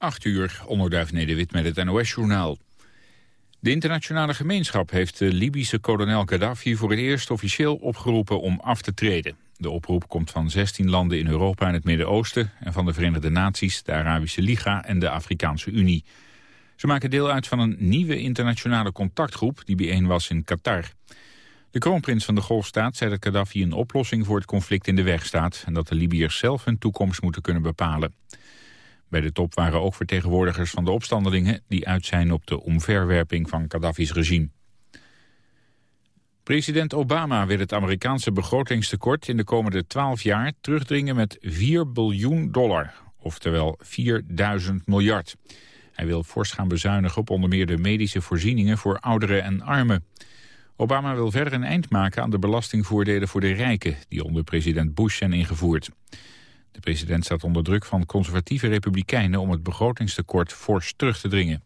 8 uur, onderduif Nederwit met het NOS-journaal. De internationale gemeenschap heeft de Libische kolonel Gaddafi voor het eerst officieel opgeroepen om af te treden. De oproep komt van 16 landen in Europa en het Midden-Oosten en van de Verenigde Naties, de Arabische Liga en de Afrikaanse Unie. Ze maken deel uit van een nieuwe internationale contactgroep die bijeen was in Qatar. De kroonprins van de Golfstaat zei dat Gaddafi een oplossing voor het conflict in de weg staat... en dat de Libiërs zelf hun toekomst moeten kunnen bepalen. Bij de top waren ook vertegenwoordigers van de opstandelingen... die uit zijn op de omverwerping van Gaddafi's regime. President Obama wil het Amerikaanse begrotingstekort in de komende 12 jaar terugdringen met 4 biljoen dollar, oftewel 4000 miljard. Hij wil fors gaan bezuinigen op onder meer de medische voorzieningen voor ouderen en armen. Obama wil verder een eind maken aan de belastingvoordelen voor de rijken... die onder president Bush zijn ingevoerd. De president staat onder druk van conservatieve republikeinen... om het begrotingstekort fors terug te dringen.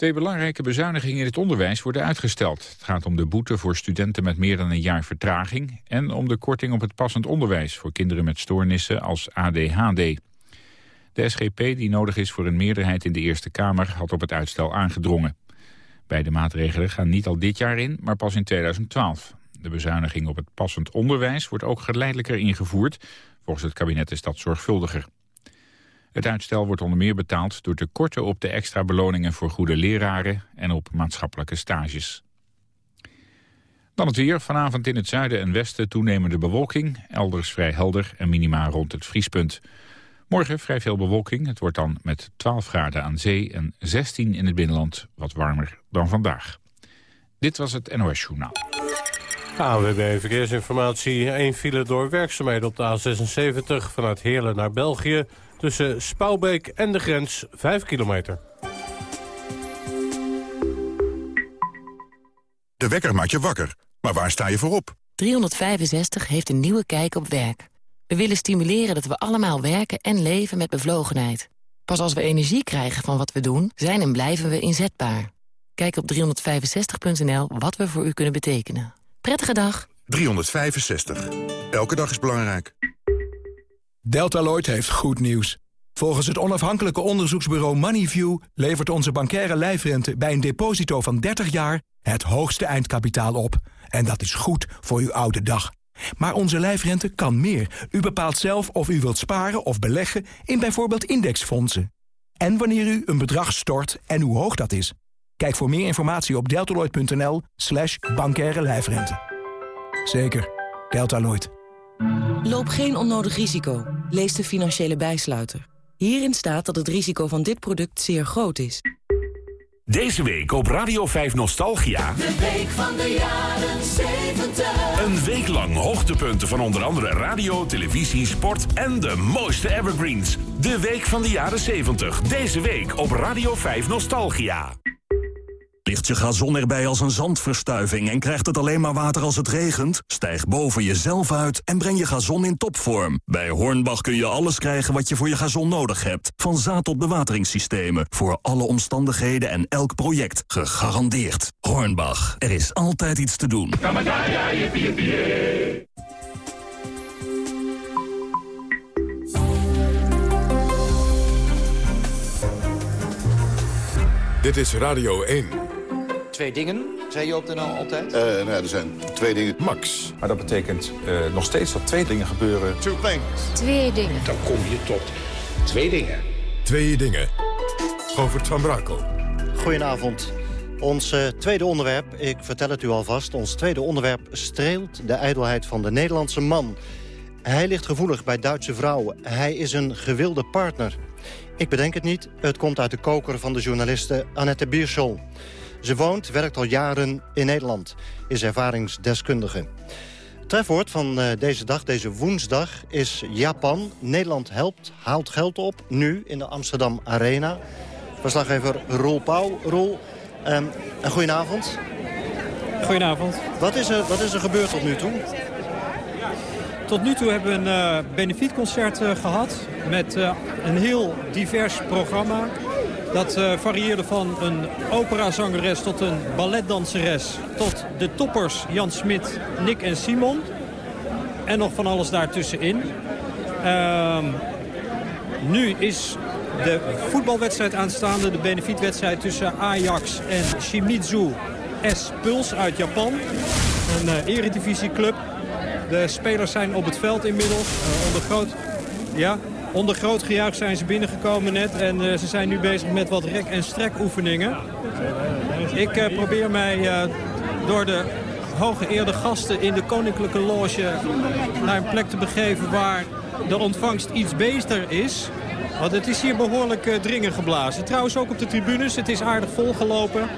Twee belangrijke bezuinigingen in het onderwijs worden uitgesteld. Het gaat om de boete voor studenten met meer dan een jaar vertraging... en om de korting op het passend onderwijs voor kinderen met stoornissen als ADHD. De SGP, die nodig is voor een meerderheid in de Eerste Kamer... had op het uitstel aangedrongen. Beide maatregelen gaan niet al dit jaar in, maar pas in 2012. De bezuiniging op het passend onderwijs wordt ook geleidelijker ingevoerd. Volgens het kabinet is dat zorgvuldiger. Het uitstel wordt onder meer betaald door tekorten op de extra beloningen voor goede leraren en op maatschappelijke stages. Dan het weer. Vanavond in het zuiden en westen toenemende bewolking. Elders vrij helder en minima rond het vriespunt. Morgen vrij veel bewolking. Het wordt dan met 12 graden aan zee en 16 in het binnenland wat warmer dan vandaag. Dit was het NOS Journaal. AWB Verkeersinformatie. Eén file door werkzaamheden op de A76 vanuit Heerlen naar België. Tussen Spouwbeek en de grens 5 kilometer. De wekker maakt je wakker. Maar waar sta je voor op? 365 heeft een nieuwe kijk op werk. We willen stimuleren dat we allemaal werken en leven met bevlogenheid. Pas als we energie krijgen van wat we doen, zijn en blijven we inzetbaar. Kijk op 365.nl wat we voor u kunnen betekenen. Prettige dag. 365. Elke dag is belangrijk. Deltaloid heeft goed nieuws. Volgens het onafhankelijke onderzoeksbureau Moneyview... levert onze bankaire lijfrente bij een deposito van 30 jaar... het hoogste eindkapitaal op. En dat is goed voor uw oude dag. Maar onze lijfrente kan meer. U bepaalt zelf of u wilt sparen of beleggen in bijvoorbeeld indexfondsen. En wanneer u een bedrag stort en hoe hoog dat is. Kijk voor meer informatie op deltaloid.nl slash bankaire lijfrente. Zeker, Deltaloid. Loop geen onnodig risico. Lees de financiële bijsluiter. Hierin staat dat het risico van dit product zeer groot is. Deze week op Radio 5 Nostalgia. De week van de jaren 70. Een week lang hoogtepunten van onder andere radio, televisie, sport en de mooiste evergreens. De week van de jaren 70. Deze week op Radio 5 Nostalgia. Ligt je gazon erbij als een zandverstuiving en krijgt het alleen maar water als het regent? Stijg boven jezelf uit en breng je gazon in topvorm. Bij Hornbach kun je alles krijgen wat je voor je gazon nodig hebt. Van zaad tot bewateringssystemen. Voor alle omstandigheden en elk project. Gegarandeerd. Hornbach, er is altijd iets te doen. Dit is Radio 1. Twee dingen, zei je op de NL altijd? Uh, nou, er zijn twee dingen. Max. Maar dat betekent uh, nog steeds dat twee dingen gebeuren. Two things. Twee dingen. Dan kom je tot twee dingen. Twee dingen. Govert van Brakel. Goedenavond. Ons uh, tweede onderwerp, ik vertel het u alvast... ons tweede onderwerp streelt de ijdelheid van de Nederlandse man. Hij ligt gevoelig bij Duitse vrouwen. Hij is een gewilde partner. Ik bedenk het niet, het komt uit de koker van de journaliste Annette Bierschol. Ze woont, werkt al jaren in Nederland, is ervaringsdeskundige. Trefwoord van uh, deze dag, deze woensdag, is Japan. Nederland helpt, haalt geld op, nu in de Amsterdam Arena. Verslaggever Roel Pauw. Roel, um, een goedenavond. Goedenavond. Wat is, er, wat is er gebeurd tot nu toe? Tot nu toe hebben we een uh, benefietconcert uh, gehad met uh, een heel divers programma. Dat varieerde van een operazangeres tot een balletdanseres... tot de toppers Jan Smit, Nick en Simon. En nog van alles daartussenin. Ehm, nu is de voetbalwedstrijd aanstaande. De benefietwedstrijd tussen Ajax en Shimizu S Puls uit Japan. Een eredivisieclub. De spelers zijn op het veld inmiddels. Uh, onder groot... Ja, Onder groot gejuich zijn ze binnengekomen net en uh, ze zijn nu bezig met wat rek- en strek-oefeningen. Ik uh, probeer mij door de hooggeëerde gasten in de Koninklijke Loge naar een plek te begeven waar de ontvangst iets beter is. Want het is hier behoorlijk dringen geblazen. Trouwens ook op de tribunes, het is aardig volgelopen.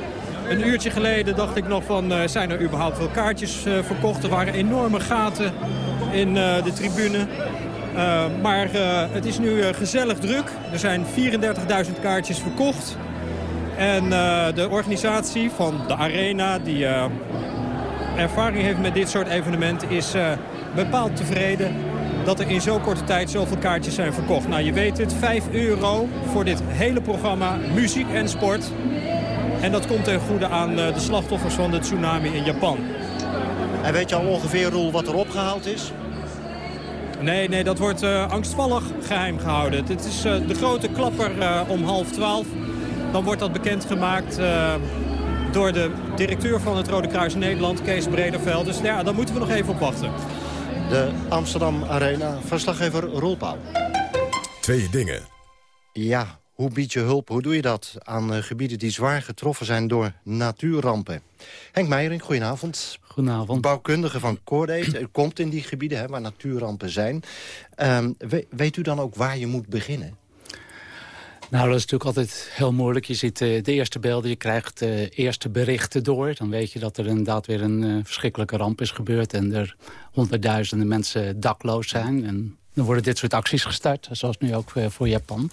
Een uurtje geleden dacht ik nog van, zijn er überhaupt wel kaartjes verkocht? Er waren enorme gaten in de tribune. Maar het is nu gezellig druk. Er zijn 34.000 kaartjes verkocht. En de organisatie van de Arena, die ervaring heeft met dit soort evenementen... is bepaald tevreden dat er in zo'n korte tijd zoveel kaartjes zijn verkocht. Nou, je weet het, 5 euro voor dit hele programma, muziek en sport. En dat komt ten goede aan de slachtoffers van de tsunami in Japan. En weet je al ongeveer, Roel, wat er opgehaald is? Nee, nee, dat wordt uh, angstvallig geheim gehouden. Dit is uh, de grote klapper uh, om half twaalf. Dan wordt dat bekendgemaakt door de directeur van het Rode Kruis Nederland, Kees Brederveld. Dus ja, daar moeten we nog even op wachten. De Amsterdam Arena, verslaggever Roel Pauw. Twee dingen. Ja, hoe bied je hulp, hoe doe je dat aan gebieden die zwaar getroffen zijn door natuurrampen? Henk Meijering, goedenavond. Goedenavond. Bouwkundige van Coordate. U komt in die gebieden hè, waar natuurrampen zijn. Um, weet, weet u dan ook waar je moet beginnen? Nou, dat is natuurlijk altijd heel moeilijk. Je ziet uh, de eerste beelden, je krijgt de uh, eerste berichten door. Dan weet je dat er inderdaad weer een uh, verschrikkelijke ramp is gebeurd... en er honderdduizenden mensen dakloos zijn. En dan worden dit soort acties gestart, zoals nu ook uh, voor Japan.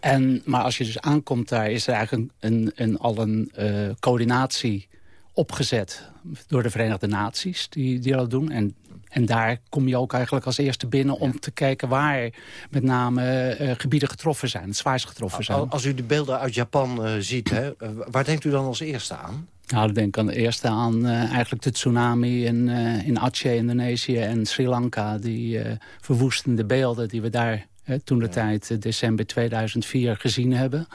En, maar als je dus aankomt daar, is er eigenlijk een, een, een al een uh, coördinatie opgezet door de Verenigde Naties die, die dat doen. En, en daar kom je ook eigenlijk als eerste binnen om te kijken waar met name uh, gebieden getroffen zijn, het zwaarst getroffen zijn. Als u de beelden uit Japan uh, ziet, hè, waar denkt u dan als eerste aan? Nou, ik denk aan de eerste aan uh, eigenlijk de tsunami in, uh, in Aceh, Indonesië en Sri Lanka. Die uh, verwoestende beelden die we daar toen de tijd december 2004 gezien hebben.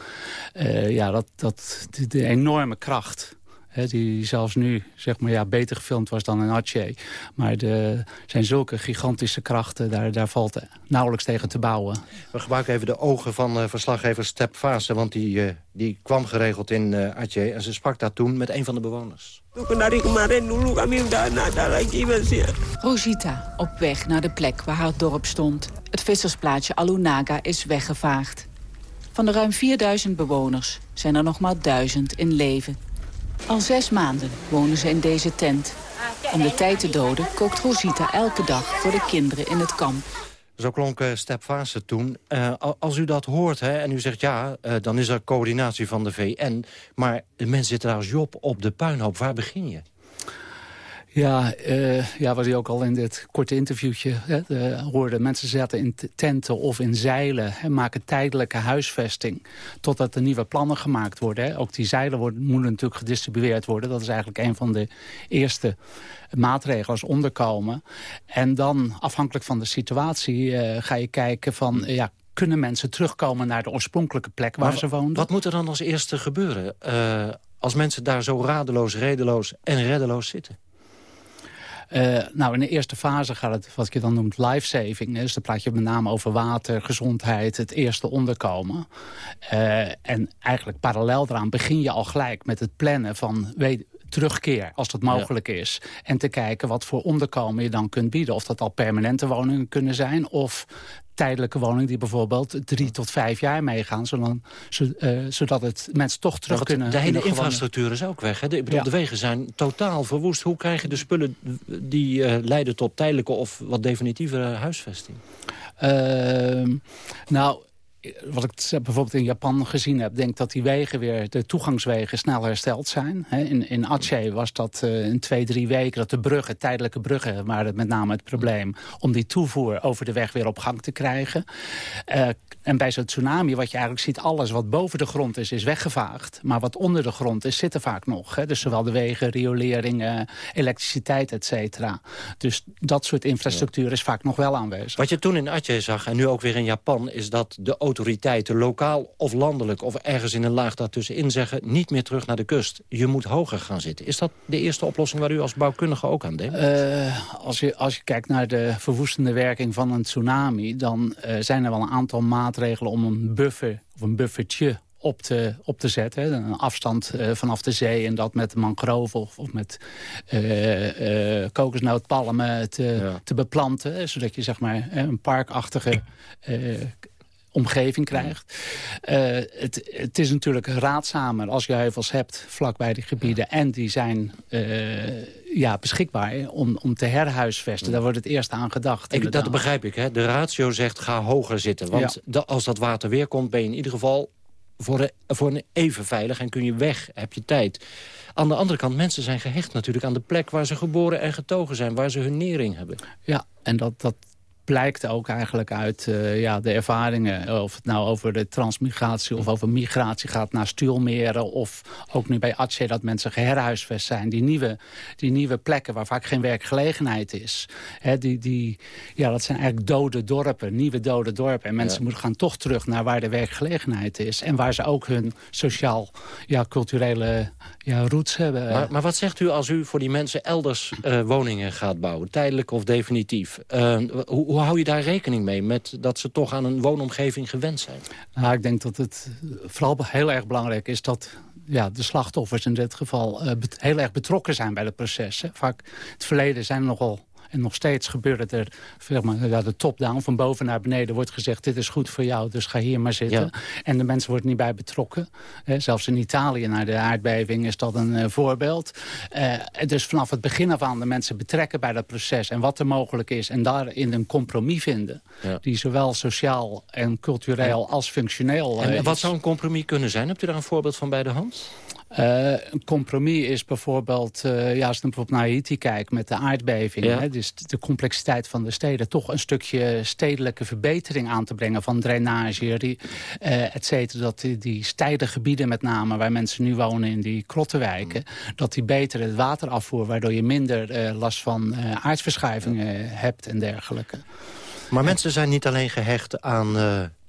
ja, dat, dat, de, de enorme kracht He, die zelfs nu zeg maar, ja, beter gefilmd was dan in Aceh. Maar er zijn zulke gigantische krachten, daar, daar valt nauwelijks tegen te bouwen. We gebruiken even de ogen van uh, verslaggever Step Fase... want die, uh, die kwam geregeld in uh, Aceh en ze sprak daar toen met een van de bewoners. Rosita, op weg naar de plek waar haar dorp stond. Het vissersplaatsje Alunaga is weggevaagd. Van de ruim 4000 bewoners zijn er nog maar duizend in leven. Al zes maanden wonen ze in deze tent. Om de tijd te doden kookt Rosita elke dag voor de kinderen in het kamp. Zo klonk uh, Step Fase toen. Uh, als u dat hoort hè, en u zegt ja, uh, dan is er coördinatie van de VN. Maar de mensen zitten daar als Job op de puinhoop. Waar begin je? Ja, uh, ja, wat je ook al in dit korte interviewtje hè, de, hoorde. Mensen zaten in tenten of in zeilen en maken tijdelijke huisvesting. Totdat er nieuwe plannen gemaakt worden. Hè. Ook die zeilen worden, moeten natuurlijk gedistribueerd worden. Dat is eigenlijk een van de eerste maatregelen onderkomen. En dan, afhankelijk van de situatie, uh, ga je kijken van... Uh, ja, kunnen mensen terugkomen naar de oorspronkelijke plek waar maar ze woonden? Wat moet er dan als eerste gebeuren? Als mensen daar zo radeloos, redeloos en reddeloos zitten? Uh, nou, in de eerste fase gaat het, wat je dan noemt, life-saving. Dus dan praat je met name over water, gezondheid, het eerste onderkomen. Uh, en eigenlijk parallel daaraan begin je al gelijk met het plannen van... Weet, terugkeer, als dat mogelijk ja. is. En te kijken wat voor onderkomen je dan kunt bieden. Of dat al permanente woningen kunnen zijn... of tijdelijke woningen die bijvoorbeeld drie tot vijf jaar meegaan... Zodat, uh, zodat het mensen toch terug kunnen... De hele infrastructuur is ook weg. Hè? De, ik bedoel, ja. de wegen zijn totaal verwoest. Hoe krijg je de spullen die uh, leiden tot tijdelijke of wat definitievere huisvesting? Uh, nou wat ik bijvoorbeeld in Japan gezien heb... denk dat die wegen weer, de toegangswegen, snel hersteld zijn. In, in Aceh was dat uh, in twee, drie weken... dat de bruggen, tijdelijke bruggen, waren met name het probleem... om die toevoer over de weg weer op gang te krijgen. Uh, en bij zo'n tsunami, wat je eigenlijk ziet... alles wat boven de grond is, is weggevaagd. Maar wat onder de grond is, zit er vaak nog. Hè? Dus zowel de wegen, riolering, uh, elektriciteit, et cetera. Dus dat soort infrastructuur is vaak nog wel aanwezig. Wat je toen in Aceh zag, en nu ook weer in Japan... is dat de autoriteiten, lokaal of landelijk... of ergens in een laag daartussenin zeggen... niet meer terug naar de kust. Je moet hoger gaan zitten. Is dat de eerste oplossing waar u als bouwkundige ook aan denkt? Uh, als, je, als je kijkt naar de verwoestende werking van een tsunami... dan uh, zijn er wel een aantal maatregelen om een buffer of een buffertje op te, op te zetten. Een afstand uh, vanaf de zee en dat met mangrove of, of met uh, uh, kokosnootpalmen te, ja. te beplanten. Zodat je zeg maar een parkachtige omgeving krijgt. het, het is natuurlijk raadzamer als je heuvels hebt vlakbij die gebieden... en die zijn ja, beschikbaar om, om te herhuisvesten. Daar wordt het eerst aan gedacht. Ik, dat begrijp ik. Hè? De ratio zegt ga hoger zitten. Want ja. als dat water weer komt ben je in ieder geval voor, de, voor een even veilig en kun je weg, heb je tijd. Aan de andere kant, mensen zijn gehecht natuurlijk aan de plek... waar ze geboren en getogen zijn, waar ze hun nering hebben. Ja, en dat, dat blijkt ook eigenlijk uit uh, ja, de ervaringen... of het nou over de transmigratie of over migratie gaat naar stuurmeren... of ook nu bij Atje dat mensen geherhuisvest zijn. Die nieuwe, die nieuwe plekken waar vaak geen werkgelegenheid is. Hè, die, die, ja, dat zijn eigenlijk dode dorpen, nieuwe dode dorpen. En mensen ja. moeten gaan toch terug naar waar de werkgelegenheid is. En waar ze ook hun sociaal-culturele ja, roots hebben. Maar, maar, wat zegt u als u voor die mensen elders uh, woningen gaat bouwen? Tijdelijk of definitief? Uh, hoe, hoe hou je daar rekening mee? Met dat ze toch aan een woonomgeving gewend zijn? Nou, ik denk dat het vooral heel erg belangrijk is dat ja, de slachtoffers in dit geval uh, heel erg betrokken zijn bij het proces. Vaak het verleden zijn er nogal en nog steeds gebeurt het er, zeg maar, ja, de top-down, van boven naar beneden wordt gezegd, dit is goed voor jou, dus ga hier maar zitten. Ja. En de mensen worden niet bij betrokken. Eh, zelfs in Italië, na de aardbeving, is dat een uh, voorbeeld. Uh, dus vanaf het begin af aan de mensen betrekken bij dat proces en wat er mogelijk is. En daarin een compromis vinden, ja. die zowel sociaal en cultureel als functioneel En wat zou een compromis kunnen zijn? Hebt u daar een voorbeeld van bij de hand? Uh, een compromis is bijvoorbeeld, uh, ja, als je bijvoorbeeld naar Haiti kijkt met de aardbeving, ja. hè, dus de complexiteit van de steden, toch een stukje stedelijke verbetering aan te brengen van drainage, die, uh, et cetera, dat die, die steile gebieden met name, waar mensen nu wonen in die krottenwijken, mm. dat die beter het water afvoer, waardoor je minder last van aardverschuivingen ja. hebt en dergelijke. Maar mensen zijn niet alleen gehecht aan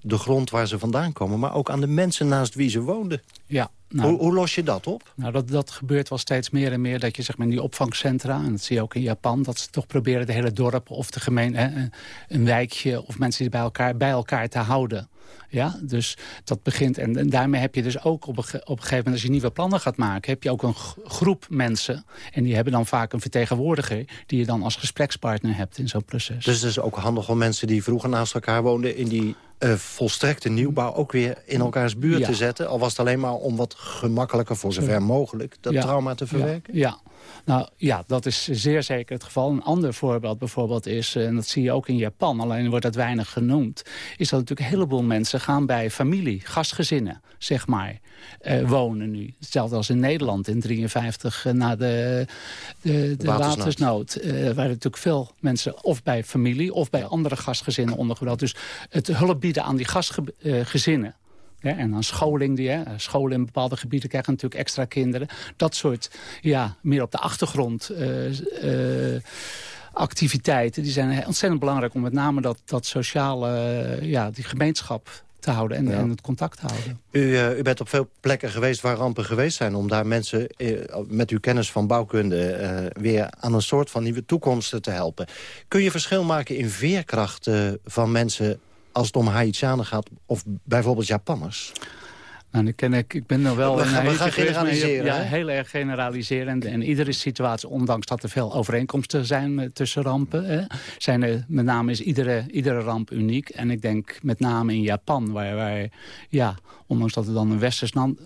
de grond waar ze vandaan komen... maar ook aan de mensen naast wie ze woonden. Ja, nou, hoe, hoe, los je dat op? Nou, dat, dat gebeurt wel steeds meer en meer. Dat je zeg maar in die opvangcentra, en dat zie je ook in Japan... dat ze toch proberen de hele dorp of de gemeente, een wijkje... of mensen die bij elkaar, bij elkaar te houden. Ja, dus dat begint. En, en, daarmee heb je dus ook op een, op een gegeven moment, als je nieuwe plannen gaat maken, heb je ook een groep mensen. En die hebben dan vaak een vertegenwoordiger die je dan als gesprekspartner hebt in zo'n proces. Dus het is ook handig om mensen die vroeger naast elkaar woonden in die uh, volstrekte nieuwbouw ook weer in elkaars buurt ja. te zetten. Al was het alleen maar om wat gemakkelijker, voor zover mogelijk, dat ja. trauma te verwerken. Ja. ja. Nou ja, dat is zeer zeker het geval. Een ander voorbeeld bijvoorbeeld is, en dat zie je ook in Japan... alleen wordt dat weinig genoemd... is dat natuurlijk een heleboel mensen gaan bij familie, gastgezinnen, zeg maar... Uh, wonen nu. Hetzelfde als in Nederland in 53 uh, na de, de, de watersnood. uh, waren natuurlijk veel mensen of bij familie... of bij andere gastgezinnen ondergebracht. Dus het hulp bieden aan die gastgezinnen... Ja, en dan scholing, die, hè, scholen in bepaalde gebieden krijgen natuurlijk extra kinderen. Dat soort, ja, meer op de achtergrond... Uh, uh, activiteiten, die zijn ontzettend belangrijk... om met name dat, dat sociale, ja, die gemeenschap te houden en, ja. en, het contact te houden. U, uh, u, bent op veel plekken geweest waar rampen geweest zijn... om daar mensen uh, met uw kennis van bouwkunde... Uh, weer aan een soort van nieuwe toekomsten te helpen. Kun je verschil maken in veerkracht van mensen als het om Haitianen gaat of bijvoorbeeld Japanners? Nou, ik, ken, ik, ik ben er wel... We, gaan, we gaan generaliseren. Ja, heel erg generaliserend. En iedere situatie, ondanks dat er veel overeenkomsten zijn tussen rampen... Hè, zijn er, met name is iedere, iedere ramp uniek. En ik denk met name in Japan, waar, waar ja, ondanks dat we dan een westers land,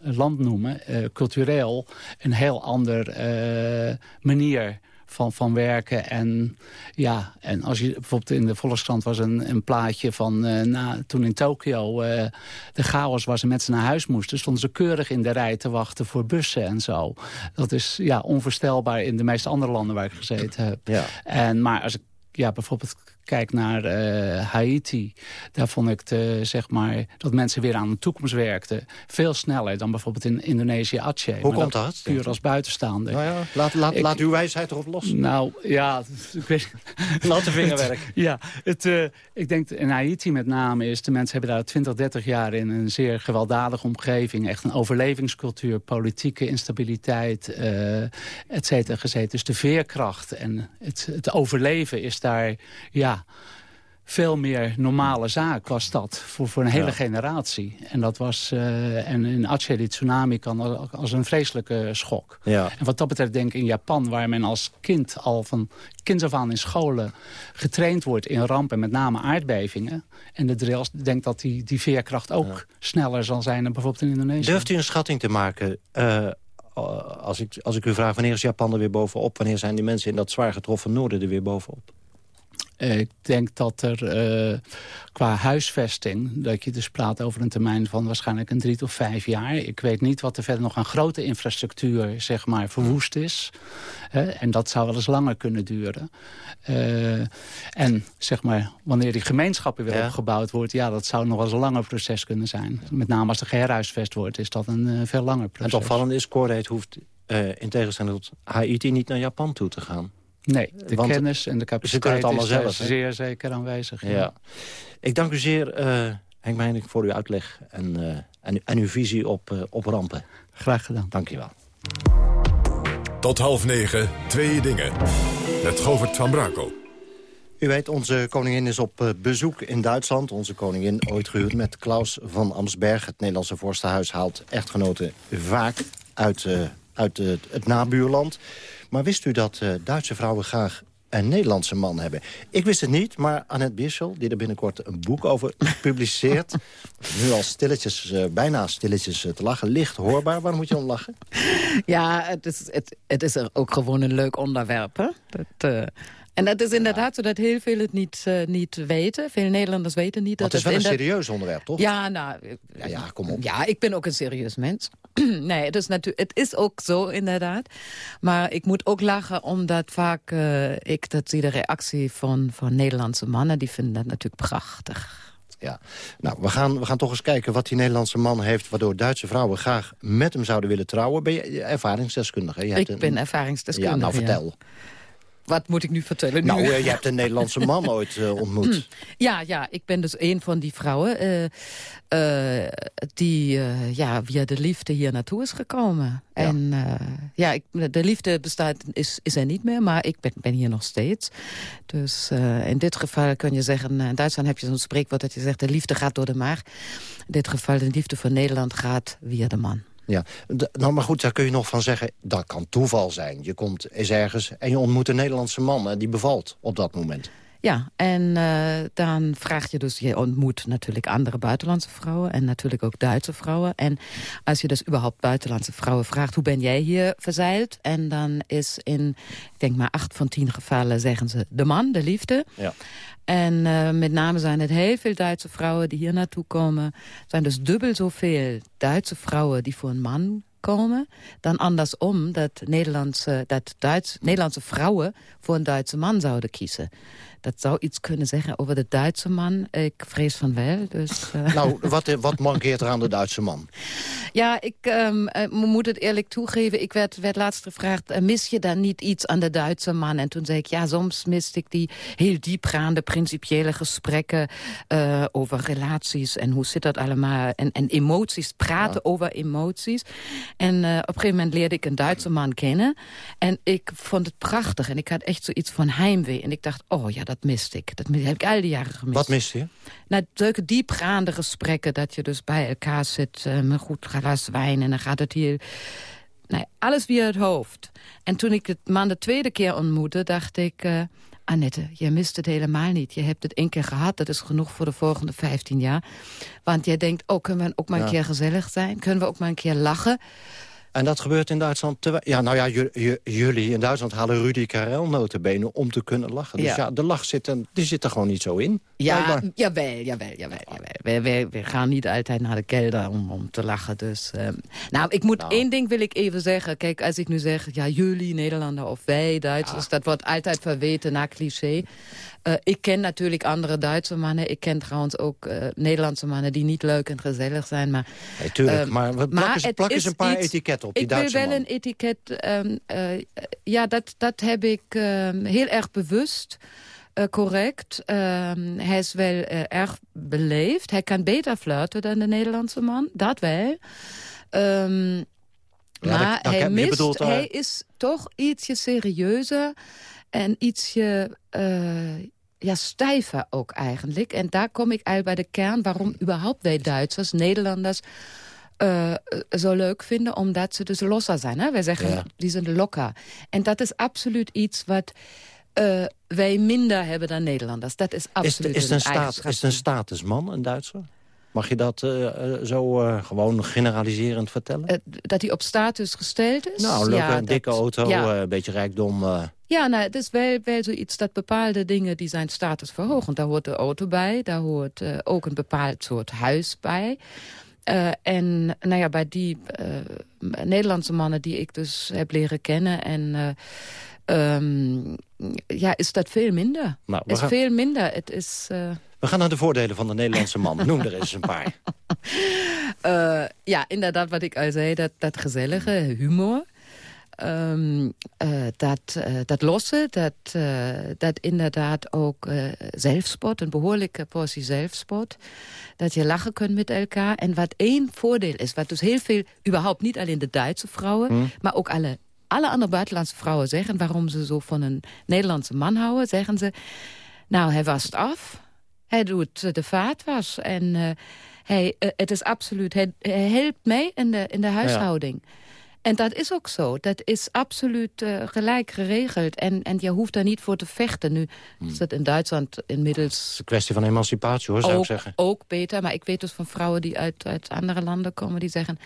land noemen... Uh, cultureel een heel ander uh, manier van, van werken. En, ja, en als je bijvoorbeeld in de Volkskrant was een, een plaatje van uh, na, toen in Tokio uh, de chaos was en mensen naar huis moesten, stonden ze keurig in de rij te wachten voor bussen en zo. Dat is ja, onvoorstelbaar in de meeste andere landen waar ik gezeten heb. Ja. En, maar als ik ja, bijvoorbeeld kijk naar uh, Haiti, daar vond ik de, zeg maar, dat mensen weer aan de toekomst werkten. Veel sneller dan bijvoorbeeld in Indonesië Aceh. Hoe komt dat? Puur als buitenstaander. Nou ja, laat, laat, laat uw wijsheid erop los. Nou ja, ik weet... Laat de vingerwerk. ja, het, uh, ik denk in Haiti met name is, de mensen hebben daar 20, 30 jaar in een zeer gewelddadige omgeving, echt een overlevingscultuur, politieke instabiliteit, uh, et cetera, gezeten. Dus de veerkracht en het, het overleven is daar, ja veel meer normale zaak was dat voor, voor een hele generatie. En dat was uh, en in Aceh die tsunami kan als een vreselijke schok. Ja. En wat dat betreft denk ik in Japan, waar men als kind al van kind af aan in scholen getraind wordt in rampen, met name aardbevingen. En de drills denk dat die, die veerkracht ook sneller zal zijn dan bijvoorbeeld in Indonesië. Durft u een schatting te maken? Uh, als, ik, als ik u vraag, wanneer is Japan er weer bovenop? Wanneer zijn die mensen in dat zwaar getroffen noorden er weer bovenop? Ik denk dat er uh, qua huisvesting... dat je dus praat over een termijn van waarschijnlijk een drie tot vijf jaar. Ik weet niet wat er verder nog aan grote infrastructuur zeg maar, verwoest is. en dat zou wel eens langer kunnen duren. Uh, en zeg maar, wanneer die gemeenschappen weer ja. opgebouwd wordt... ja, dat zou nog wel eens een langer proces kunnen zijn. Met name als er geherhuisvest wordt, is dat een uh, veel langer proces. En het opvallende is, Cordaid hoeft in tegenstelling tot Haiti niet naar Japan toe te gaan. Nee, de Want kennis en de capaciteit allemaal is zelf, zeer zeker aanwezig. Ja. Ja. Ik dank u zeer, uh, Henk Meining, voor uw uitleg en, uh, en, en, uw visie op, uh, op rampen. Graag gedaan. Dank u wel. Tot half negen, twee dingen. Met Govert van Brakel. U weet, onze koningin is op bezoek in Duitsland. Onze koningin ooit gehuwd met Klaus van Amsberg. Het Nederlandse vorstenhuis haalt echtgenoten vaak uit, uit het nabuurland. Maar wist u dat uh, Duitse vrouwen graag een Nederlandse man hebben? Ik wist het niet, maar Annette Bierschel, die er binnenkort een boek over publiceert... nu al stilletjes, uh, bijna stilletjes uh, te lachen, licht hoorbaar. Waarom moet je om lachen? Ja, het is, het, het is ook gewoon een leuk onderwerp. Dat, en het is inderdaad zo dat heel veel het niet, uh, niet weten. Veel Nederlanders weten niet. Dat het is wel een serieus onderwerp, toch? Ja, nou... Ja, ja, kom op. Ja, ik ben ook een serieus mens. nee, het is, het is ook zo, inderdaad. Maar ik moet ook lachen, omdat vaak uh, ik dat zie de reactie van, van Nederlandse mannen... die vinden dat natuurlijk prachtig. Ja, nou, we gaan, we gaan toch eens kijken wat die Nederlandse man heeft... waardoor Duitse vrouwen graag met hem zouden willen trouwen. Ben je ervaringsdeskundige? Je ik een, ben ervaringsdeskundige, Ja, nou, vertel. Ja. Wat moet ik nu vertellen? Nou, nu? uh, je hebt een Nederlandse man ooit uh, ontmoet. Ja, ja, ik ben dus een van die vrouwen... Uh, die ja, via de liefde hier naartoe is gekomen. Ja. En ja, ik, de liefde bestaat, is, is er niet meer, maar ik ben, ben hier nog steeds. Dus in dit geval kun je zeggen... in Duitsland heb je zo'n spreekwoord dat je zegt... de liefde gaat door de maag. In dit geval de liefde voor Nederland gaat via de man. Ja, nou maar goed, daar kun je nog van zeggen... dat kan toeval zijn. Je komt eens ergens en je ontmoet een Nederlandse man... die bevalt op dat moment. Ja, en uh, dan vraag je dus... je ontmoet natuurlijk andere buitenlandse vrouwen... en natuurlijk ook Duitse vrouwen. En als je dus überhaupt buitenlandse vrouwen vraagt... hoe ben jij hier verzeild? En dan is in, ik denk maar acht van tien gevallen... zeggen ze de man, de liefde. Ja. En uh, met name zijn het heel veel Duitse vrouwen die hier naartoe komen. zijn dus dubbel zoveel Duitse vrouwen die voor een man komen... dan andersom dat, Nederlandse, dat Duits, Nederlandse vrouwen voor een Duitse man zouden kiezen. Dat zou iets kunnen zeggen over de Duitse man. Ik vrees van wel. Dus, uh... Nou, wat, wat mankeert er aan de Duitse man? Ja, ik um, uh, moet het eerlijk toegeven. Ik werd, werd laatst gevraagd, uh, mis je dan niet iets aan de Duitse man? En toen zei ik, ja, soms miste ik die heel diepgaande, principiële gesprekken... over relaties en hoe zit dat allemaal. En, en emoties, praten ja. over emoties. En op een gegeven moment leerde ik een Duitse man kennen. En ik vond het prachtig. En ik had echt zoiets van heimwee. En ik dacht, oh ja, dat miste ik. Dat heb ik al die jaren gemist. Wat miste je? Nou, zulke diepgaande gesprekken, dat je dus bij elkaar zit uh, met goed glas wijn en dan gaat het hier... Nee, alles via het hoofd. En toen ik het man de tweede keer ontmoette, dacht ik... Uh, Annette, je mist het helemaal niet. Je hebt het één keer gehad, dat is genoeg voor de volgende 15 jaar. Want jij denkt, oh, kunnen we ook maar een ja. keer gezellig zijn? Kunnen we ook maar een keer lachen? En dat gebeurt in Duitsland... Te, ja, nou ja, jullie in Duitsland halen Rudy Karel notabene om te kunnen lachen. Dus ja, de lach zit, er, die zit er gewoon niet zo in. Ja, jawel, jawel, jawel. jawel. We, we, we, gaan niet altijd naar de kelder om, om te lachen. Dus, um, nou, ik moet nou. één ding wil ik even zeggen. Kijk, als ik nu zeg, ja, jullie Nederlander of wij Duitsers... Ja. dat wordt altijd verweten naar cliché. Uh, ik ken natuurlijk andere Duitse mannen. Ik ken trouwens ook uh, Nederlandse mannen die niet leuk en gezellig zijn. Maar, nee, tuurlijk, uh, maar plak, maar eens, plak eens een paar etiketten op die ik Duitse wil wel man. een etiket... Um, ja, dat, dat heb ik um, heel erg bewust... Uh, correct. Uh, hij is wel uh, erg beleefd. Hij kan beter flirten dan de Nederlandse man. Dat wel. Um, ja, maar dat, dat hij, mist, hij is toch ietsje serieuzer en ietsje ja, stijver ook eigenlijk. En daar kom ik uit bij de kern waarom überhaupt wij Duitsers, Nederlanders... Uh, zo leuk vinden, omdat ze dus losser zijn. Hè? Wij zeggen, Ja. die zijn lokker. En dat is absoluut iets wat uh, wij minder hebben dan Nederlanders. Dat is Is, absoluut is, het een een staat, eigenschap. is het een statusman, een Duitser? Mag je dat uh, zo uh, gewoon generaliserend vertellen? Uh, dat hij op status gesteld is? nou, een ja, een dikke auto, Ja, een beetje rijkdom. ja nou, het is wel, wel zoiets dat bepaalde dingen die zijn status verhogen. Daar hoort de auto bij, daar hoort ook een bepaald soort huis bij. Uh, en nou ja, bij die uh, Nederlandse mannen die ik dus heb leren kennen... En, uh, um, ja, is dat veel minder. Nou, is gaan- veel minder. Het is... We gaan naar de voordelen van de Nederlandse man. Noem er eens een paar. Uh, ja, inderdaad, wat ik al zei, dat, dat gezellige, humor. Um, uh, dat, uh, dat losse, dat, dat inderdaad ook zelfspot, een behoorlijke portie zelfspot. Dat je lachen kunt met elkaar. En wat één voordeel is, wat dus heel veel, überhaupt niet alleen de Duitse vrouwen... Hmm. maar ook alle, alle andere buitenlandse vrouwen zeggen... waarom ze zo van een Nederlandse man houden, zeggen ze... nou, hij wast af, hij doet de vaatwas en... hij, het is absoluut, hij, hij helpt mee in de, in de huishouding. En dat is ook zo. Dat is absoluut uh, gelijk geregeld. En, en je hoeft daar niet voor te vechten. Nu is dat in Duitsland inmiddels... een kwestie van emancipatie, hoor, zou ook, ik zeggen. Ook beter. Maar ik weet dus van vrouwen die uit, uit andere landen komen... die zeggen,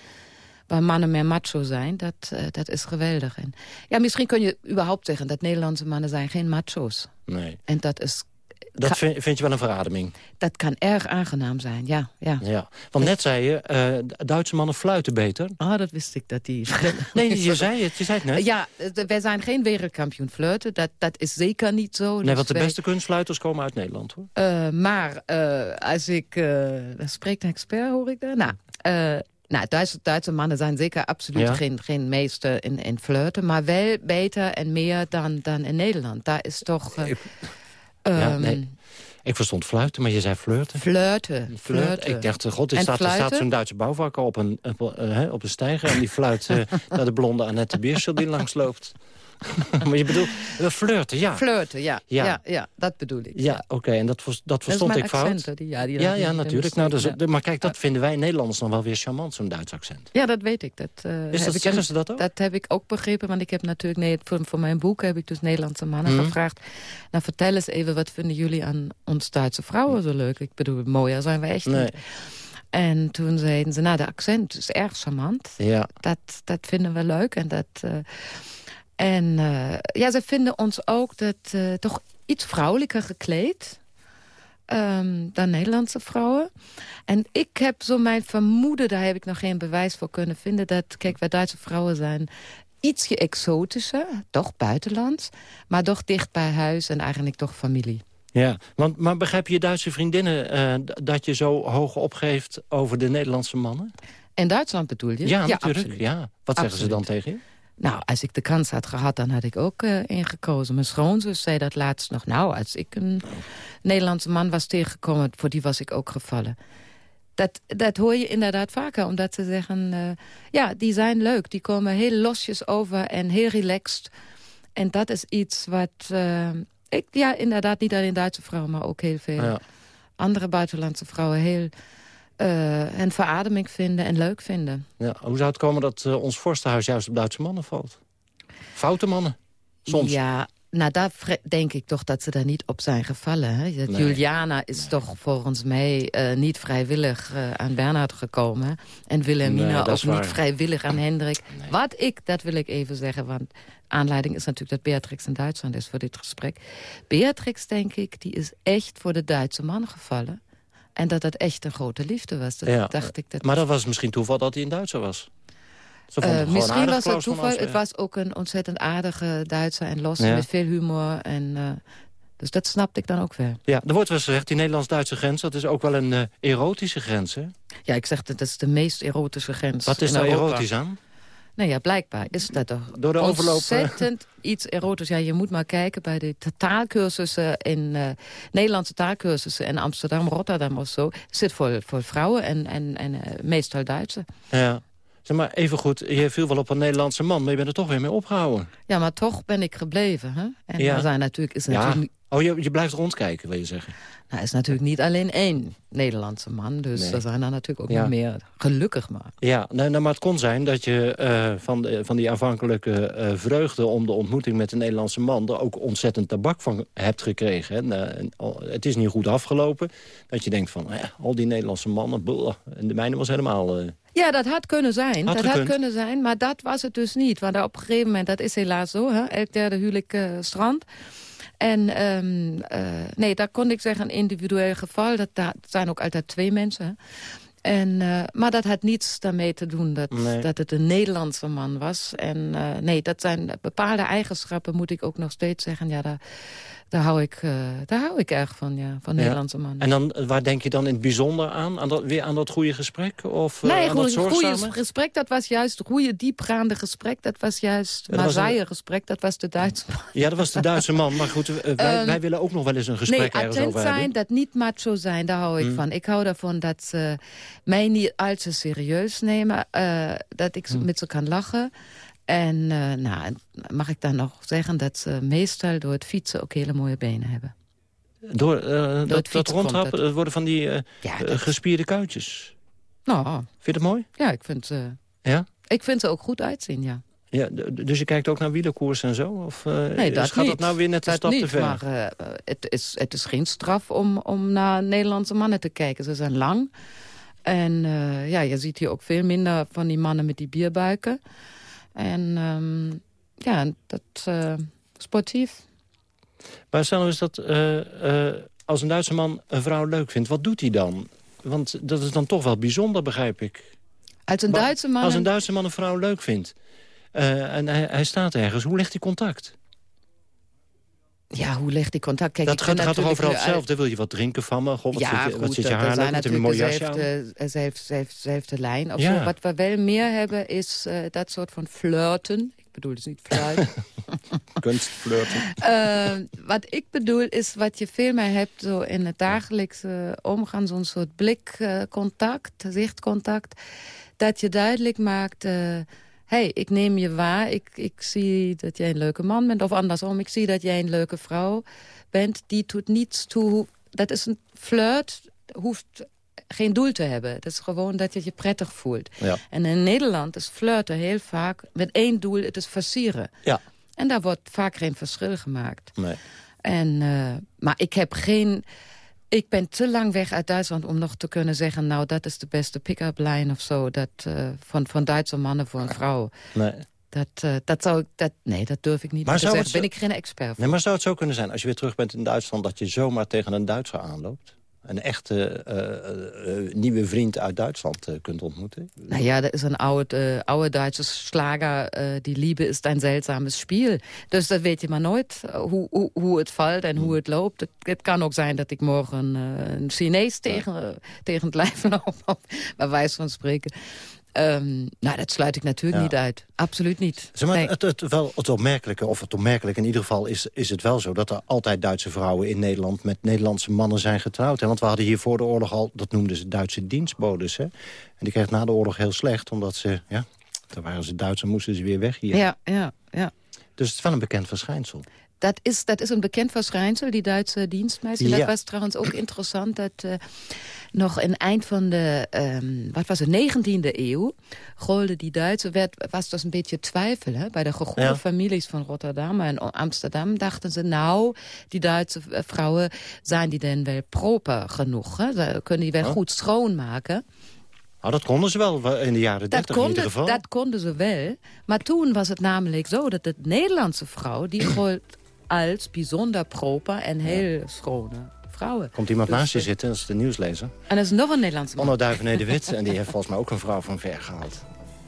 waar mannen meer macho zijn, dat, uh, dat is geweldig. En, ja, misschien kun je überhaupt zeggen... dat Nederlandse mannen zijn geen macho's. Nee. En dat is... Dat vind, vind, je wel een verademing? Dat kan erg aangenaam zijn, ja. ja. ja. Want net zei je, uh, Duitse mannen fluiten beter. Ah, dat wist ik, dat die... nee, je zei het, je zei het net. Ja, wij zijn geen wereldkampioen fluiten. Dat, dat is zeker niet zo. Nee, dus want de wij... beste kunstfluiters komen uit Nederland, hoor. Uh, maar als ik... Spreekt een expert, hoor ik daar? Nou... Nou, Duitse, Duitse mannen zijn zeker absoluut Ja. geen, geen meester in, in flirten. Maar wel beter en meer dan, dan in Nederland. Daar is toch... Uh, Ja, um, nee. Ik verstond fluiten, maar je zei flirten. Flirten. flirten. Ik dacht, god, er staat, staat zo'n Duitse bouwvakker op een, op, uh, op een steiger... en die fluit uh, naar de blonde Annette Beersel die langsloopt. maar je bedoelt, flirten, ja. Flirten, ja. Ja. Ja, ja, dat bedoel ik. Ja, oké, en dat, dat verstond ik fout. accenten, die- ja, die- ja, ja, die- natuurlijk. Nou, dus, ja. Maar kijk, dat vinden wij Nederlanders dan wel weer charmant, zo'n Duits accent. Ja, dat weet ik. Dat, uh, Is dat, ik zeggen ze dat ook? Dat heb ik ook begrepen, want ik heb natuurlijk... Nee, voor, voor mijn boek heb ik dus Nederlandse mannen Mhm. gevraagd... nou, vertel eens even, wat vinden jullie aan ons Duitse vrouwen zo leuk? Ik bedoel, mooier zijn we echt Nee. niet. En toen zeiden ze, nou, de accent is erg charmant. Ja. Dat, dat vinden we leuk. En, dat, uh, en uh, ja, ze vinden ons ook dat, uh, toch iets vrouwelijker gekleed... Um, dan Nederlandse vrouwen. En ik heb zo mijn vermoeden, daar heb ik nog geen bewijs voor kunnen vinden... dat, kijk, wij Duitse vrouwen zijn ietsje exotischer, toch buitenlands... maar toch dicht bij huis en eigenlijk toch familie. Ja, want, maar begrijp je Duitse vriendinnen uh, dat je zo hoog opgeeft over de Nederlandse mannen? In Duitsland bedoel je? Ja, natuurlijk. absoluut. Ja. Wat zeggen ze dan tegen je? Nou, als ik de kans had gehad, dan had ik ook uh, ingekozen. Mijn schoonzus zei dat laatst nog. Nou, als ik een Nederlandse man was tegengekomen, voor die was ik ook gevallen. Dat, dat hoor je inderdaad vaker, omdat ze zeggen... Uh, ja, die zijn leuk, die komen heel losjes over en heel relaxed. En dat is iets wat... Uh, ik, ja, inderdaad, niet alleen Duitse vrouwen, maar ook heel veel Ja. andere buitenlandse vrouwen... heel uh, een verademing vinden en leuk vinden. Ja, hoe zou het komen dat uh, ons vorstenhuis juist op Duitse mannen valt? Foute mannen, soms. Ja, nou, daar denk ik toch dat ze daar niet op zijn gevallen. Hè? Dat Nee. Juliana is nee. toch volgens mij uh, niet vrijwillig uh, aan Bernhard gekomen. En Wilhelmina Nee, ook niet vrijwillig aan Hendrik. Wat ik, dat wil ik even zeggen, want aanleiding is natuurlijk dat Beatrix in Duitsland is voor dit gesprek. Beatrix, denk ik, die is echt voor de Duitse man gevallen. En dat dat echt een grote liefde was. Dat Ja. dacht ik. Dat Maar dat was misschien toeval dat hij een Duitser was. Uh, gewoon misschien was het toeval. Het was ook een ontzettend aardige Duitser en los Ja. met veel humor. En uh, Dus dat snapte ik dan ook wel. Ja, er wordt wel gezegd, die Nederlands-Duitse grens... dat is ook wel een uh, erotische grens, hè? Ja, ik zeg dat dat is de meest erotische grens Wat is daar erotisch aan? Nou ja, blijkbaar is dat toch Door de overloop... ontzettend iets erotisch. Ja, je moet maar kijken bij de taalkursussen in uh, Nederlandse taalkursussen in Amsterdam, Rotterdam of zo. zit voor, voor vrouwen en, en, en uh, meestal Duitse. Ja. Zeg maar, even goed, je viel wel op een Nederlandse man, maar je bent er toch weer mee opgehouden. Ja, maar toch ben ik gebleven. Hè? En ja. zijn natuurlijk, is natuurlijk... Ja. Oh, je, je blijft rondkijken, wil je zeggen? Nou, is natuurlijk niet alleen één Nederlandse man. Dus nee. er zijn er natuurlijk ook ja. nog meer. Gelukkig maar. Ja, nou, nou, maar het kon zijn dat je uh, van, de, van die aanvankelijke uh, vreugde... om de ontmoeting met een Nederlandse man... er ook ontzettend tabak van hebt gekregen. Hè? En, het is niet goed afgelopen. Dat je denkt van, eh, al die Nederlandse mannen... En de mijne was helemaal... Ja, dat had kunnen zijn. Had dat gekund. had kunnen zijn, maar dat was het dus niet. Want op een gegeven moment, dat is helaas zo, hè, elk derde huwelijk strand. En um, uh, nee, daar kon ik zeggen, een individueel geval. Dat, dat zijn ook altijd twee mensen. En, uh, maar dat had niets daarmee te doen dat, nee. dat het een Nederlandse man was. En uh, nee, dat zijn bepaalde eigenschappen, moet ik ook nog steeds zeggen. Ja, daar, daar, hou, ik, uh, daar hou ik erg van, ja, van ja. Nederlandse mannen. En dan, waar denk je dan in het bijzonder aan? aan dat, weer aan dat goede gesprek? Of, nee, aan dat goede gesprek, dat was juist het goede, diepgaande gesprek. Dat was juist ja, gesprek, dat was de Duitse man. Ja, dat was de Duitse man. Maar goed, wij, um, wij, willen ook nog wel eens een gesprek nee, ergens over zijn, hebben. dat niet macho zijn, daar hou ik hmm. van. Ik hou ervan dat ze mij niet al te serieus nemen. Uh, dat ik hmm. met ze kan lachen. En uh, nou, mag ik dan nog zeggen dat ze meestal door het fietsen ook hele mooie benen hebben. Door, uh, door dat, dat rondtrappen, dat worden van die uh, ja, dat... gespierde kuitjes. Nou. Vind je het mooi? Ja, ik vind, ze, ja? ik vind ze ook goed uitzien, ja. Ja, dus je kijkt ook naar wielerkoers en zo? Of nee, dat gaat niet. dat nou weer net een dat stap niet, te ver? Maar het, is, het is geen straf om, om naar Nederlandse mannen te kijken. Ze zijn lang. En ja, je ziet hier ook veel minder van die mannen met die bierbuiken. En um, ja, dat uh, sportief. Maar stel eens dat uh, uh, als een Duitse man een vrouw leuk vindt, wat doet hij dan? Want dat is dan toch wel bijzonder, begrijp ik. Uit een Duitse man... Als een Duitse man een vrouw leuk vindt en hij, hij staat ergens, hoe legt hij contact? Ja, hoe legt die contact? Kijk, dat gaat, gaat toch overal hetzelfde? Wil je wat drinken van me? Goh, wat ja, zit je, goed, wat zit je haar leuk? Met een mooi jasje aan? Ze heeft, ze, heeft, ze heeft de lijn. Of ja. zo. Wat we wel meer hebben is uh, dat soort van flirten. Ik bedoel dus niet flirten. Kunstflirten. uh, wat ik bedoel is wat je veel meer hebt zo in het dagelijkse omgaan. Zo'n soort blikcontact, uh, zichtcontact. Dat je duidelijk maakt... Hey, ik neem je waar, ik, ik zie dat jij een leuke man bent. Of andersom, ik zie dat jij een leuke vrouw bent. Die doet niets toe. Dat is een flirt, hoeft geen doel te hebben. Het is gewoon dat je je prettig voelt. Ja. En in Nederland is flirten heel vaak met één doel, het is versieren. Ja. En daar wordt vaak geen verschil gemaakt. Nee. En, uh, maar ik heb geen... Ik ben te lang weg uit Duitsland om nog te kunnen zeggen... nou, dat is de beste pick-up line of zo. Dat, uh, van, van Duitse mannen voor een vrouw. Nee. Dat, uh, dat zou ik, dat, nee, dat durf ik niet maar te zeggen. Zo... ben ik geen expert voor. Nee, maar zou het zo kunnen zijn, als je weer terug bent in Duitsland... dat je zomaar tegen een Duitser aanloopt? Een echte uh, uh, nieuwe vriend uit Duitsland kunt ontmoeten? Nou ja, dat is een oude, oude Duitse slager. die Liebe is een zeldzames Spiel. Dus dat weet je maar nooit, hoe, hoe, hoe het valt en hoe het loopt. Het, het kan ook zijn dat ik morgen een Chinees tegen, tegen het lijf loop. Bij wijze van spreken. Um, nou, dat sluit ik natuurlijk ja. niet uit. Absoluut niet. Zeg maar, nee. het, het, wel, het opmerkelijke, of het opmerkelijke in ieder geval... Is, is het wel zo dat er altijd Duitse vrouwen in Nederland... met Nederlandse mannen zijn getrouwd. Hè? Want we hadden hier voor de oorlog al, dat noemden ze Duitse dienstbodes. Hè? En die kreeg na de oorlog heel slecht, omdat ze... Ja, daar waren ze Duits en moesten ze weer weg hier. Ja, ja, ja. Dus het is wel een bekend verschijnsel. Dat is, dat is een bekend verschijnsel, die Duitse dienstmeisje. Ja. Dat was trouwens ook interessant dat... Uh, nog in eind van de, um, wat was het, 19e eeuw... golde die Duitse, werd, was dus een beetje twijfel hè? bij de gegoede ja. families van Rotterdam en Amsterdam. Dachten ze, nou, die Duitse vrouwen, zijn die dan wel proper genoeg? Hè? Ze kunnen die wel oh. goed schoonmaken? Oh, dat konden ze wel in de jaren 30 konden, in ieder geval. Dat konden ze wel. Maar toen was het namelijk zo dat de Nederlandse vrouw... die als bijzonder proper en heel schone vrouwen. Komt iemand dus, naast je zitten, dat is de nieuwslezer. En dat is nog een Nederlandse man. Onno Duivené de Wit, en die heeft volgens mij ook een vrouw van ver gehaald.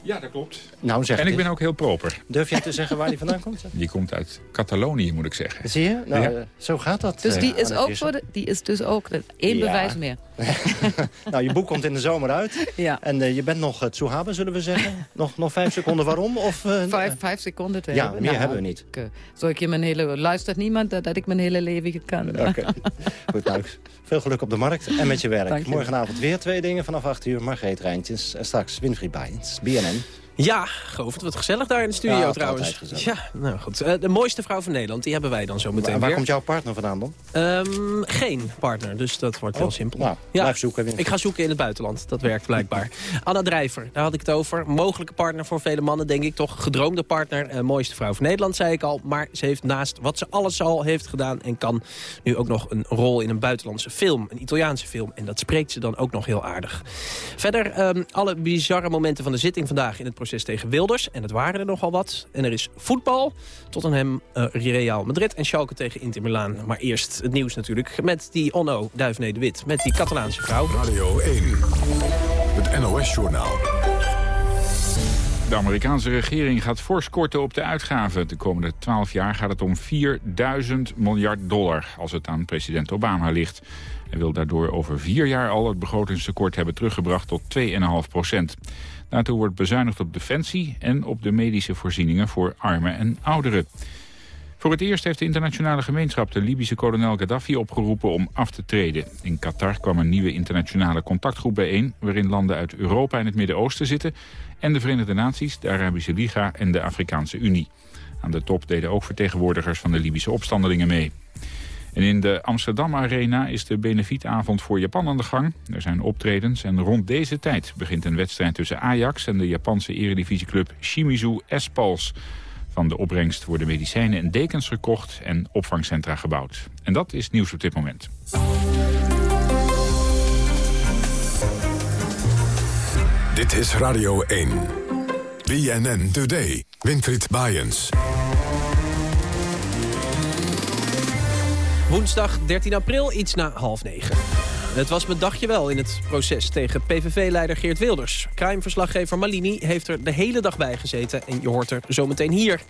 Ja, dat klopt. Nou, zeg en ik het ben ook heel proper. Durf jij te zeggen waar die vandaan komt? Die komt uit Catalonië, moet ik zeggen. Zie je? Nou, Ja. eh, zo gaat dat. Dus eh, die is, ook voor de, die is dus ook één Ja. bewijs meer. nou, je boek komt in de zomer uit. Ja. En eh, je bent nog zu haben, zullen we zeggen? nog, nog vijf seconden waarom? Of, eh, Vijf, vijf seconden te Ja, hebben. meer Nou, hebben we niet. ik, Zal ik je mijn hele... Luistert niemand dat, dat ik mijn hele leven kan. Oké. Goed, nou, veel geluk op de markt en met je werk. Dank je. Morgenavond weer twee dingen vanaf 8 uur. Margreet Rijntjes en straks Winfried Baaiens, BNN. time. Ja, Govert, wat gezellig daar in de studio Ja, trouwens. Ja, nou goed. Eh, de mooiste vrouw van Nederland, die hebben wij dan zo meteen Waar, waar weer. komt jouw partner vandaan dan? Ehm, geen partner, dus dat wordt heel Oh, simpel. nou, blijf zoeken, Winfried. Ik ga zoeken in het buitenland, dat werkt blijkbaar. Anna Drijver, daar had ik het over. Mogelijke partner voor vele mannen, denk ik toch. Gedroomde partner, eh, mooiste vrouw van Nederland, zei ik al. Maar ze heeft naast wat ze alles al heeft gedaan... en kan nu ook nog een rol in een buitenlandse film. Een Italiaanse film. En dat spreekt ze dan ook nog heel aardig. Verder ehm, alle bizarre momenten van de zitting vandaag... in het proces tegen Wilders. En het waren er nogal wat. En er is voetbal. Tottenham, eh Real Madrid en Schalke tegen Inter Milaan. Maar eerst het nieuws natuurlijk. Met die Onno Duivene de Wit. Met die Catalaanse vrouw. Radio 1. Het NOS-journaal. De Amerikaanse regering gaat fors korten op de uitgaven. De komende 12 jaar gaat het om 4000 miljard dollar... als het aan president Obama ligt. Hij wil daardoor over vier jaar al het begrotingstekort hebben teruggebracht tot 2,5 procent. Daartoe wordt bezuinigd op defensie en op de medische voorzieningen voor armen en ouderen. Voor het eerst heeft de internationale gemeenschap de Libische kolonel Gaddafi opgeroepen om af te treden. In Qatar kwam een nieuwe internationale contactgroep bijeen... waarin landen uit Europa en het Midden-Oosten zitten... en de Verenigde Naties, de Arabische Liga en de Afrikaanse Unie. Aan de top deden ook vertegenwoordigers van de Libische opstandelingen mee. En in de Amsterdam Arena is de benefietavond voor Japan aan de gang. Er zijn optredens en rond deze tijd begint een wedstrijd tussen Ajax... en de Japanse eredivisieclub Shimizu S-Pulse. Van de opbrengst worden medicijnen en dekens gekocht en opvangcentra gebouwd. En dat is nieuws op dit moment. Dit is Radio 1. BNN Today. Winfried Baaiens. Woensdag 13 april, iets na half negen. Het was mijn dagje wel in het proces tegen PVV-leider Geert Wilders. Crime-verslaggever Malini heeft er de hele dag bij gezeten en je hoort er zometeen hier.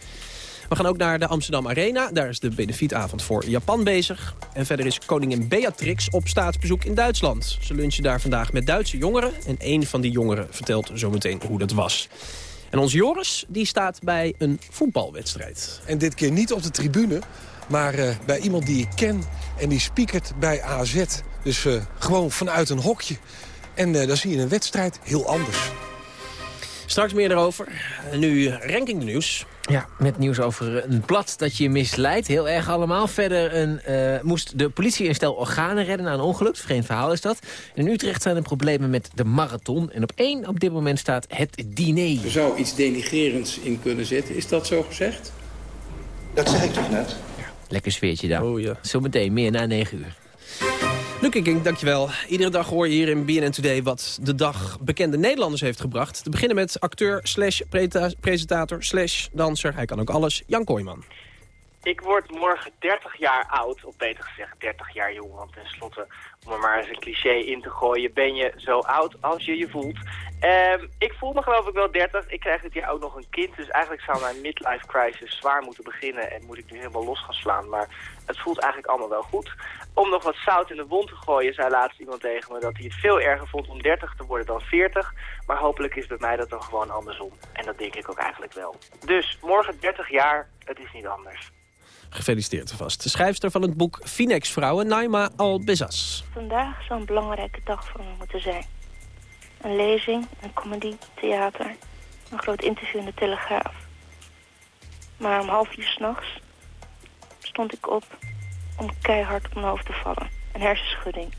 We gaan ook naar de Amsterdam Arena. Daar is de benefietavond voor Japan bezig. En verder is koningin Beatrix op staatsbezoek in Duitsland. Ze lunchen daar vandaag met Duitse jongeren. En een van die jongeren vertelt zometeen hoe dat was. En onze Joris die staat bij een voetbalwedstrijd. En dit keer niet op de tribune, maar eh, bij iemand die ik ken. En die speakert bij AZ. Dus eh, gewoon vanuit een hokje. En eh, dan zie je een wedstrijd heel anders. Straks meer erover. Nu ranking de nieuws. Ja, met nieuws over een blad dat je misleidt. Heel erg allemaal. Verder een, eh, moest de politie een stel organen redden na een ongeluk. Vreemd verhaal is dat. In Utrecht zijn er problemen met de marathon. En op één op dit moment staat het diner. Er zou iets denigrerends in kunnen zitten. Is dat zo gezegd? Dat zeg ik toch net? Lekker sfeertje dan. Oh ja. Zometeen meer na 9 uur. Luc King, dankjewel. Iedere dag hoor je hier in BNN Today wat de dag bekende Nederlanders heeft gebracht. Te beginnen met acteur slash presentator slash danser. Hij kan ook alles. Jan Kooijman. Ik word morgen 30 jaar oud, of beter gezegd 30 jaar jong. Want tenslotte, om er maar eens een cliché in te gooien, ben je zo oud als je je voelt. Ehm, ik voel me geloof ik wel 30. Ik krijg dit jaar ook nog een kind. Dus eigenlijk zou mijn midlife crisis zwaar moeten beginnen. En moet ik nu helemaal los gaan slaan. Maar het voelt eigenlijk allemaal wel goed. Om nog wat zout in de wond te gooien, zei laatst iemand tegen me dat hij het veel erger vond om 30 te worden dan 40. Maar hopelijk is bij mij dat dan gewoon andersom. En dat denk ik ook eigenlijk wel. Dus morgen 30 jaar, het is niet anders. Gefeliciteerd alvast. De schrijfster van het boek Finex Vrouwen, Naima Al-Bezas. Vandaag zou een belangrijke dag voor me moeten zijn. Een lezing, een comedy, theater, een groot interview in de Telegraaf. Maar om half vier s'nachts stond ik op om keihard op mijn hoofd te vallen. Een hersenschudding.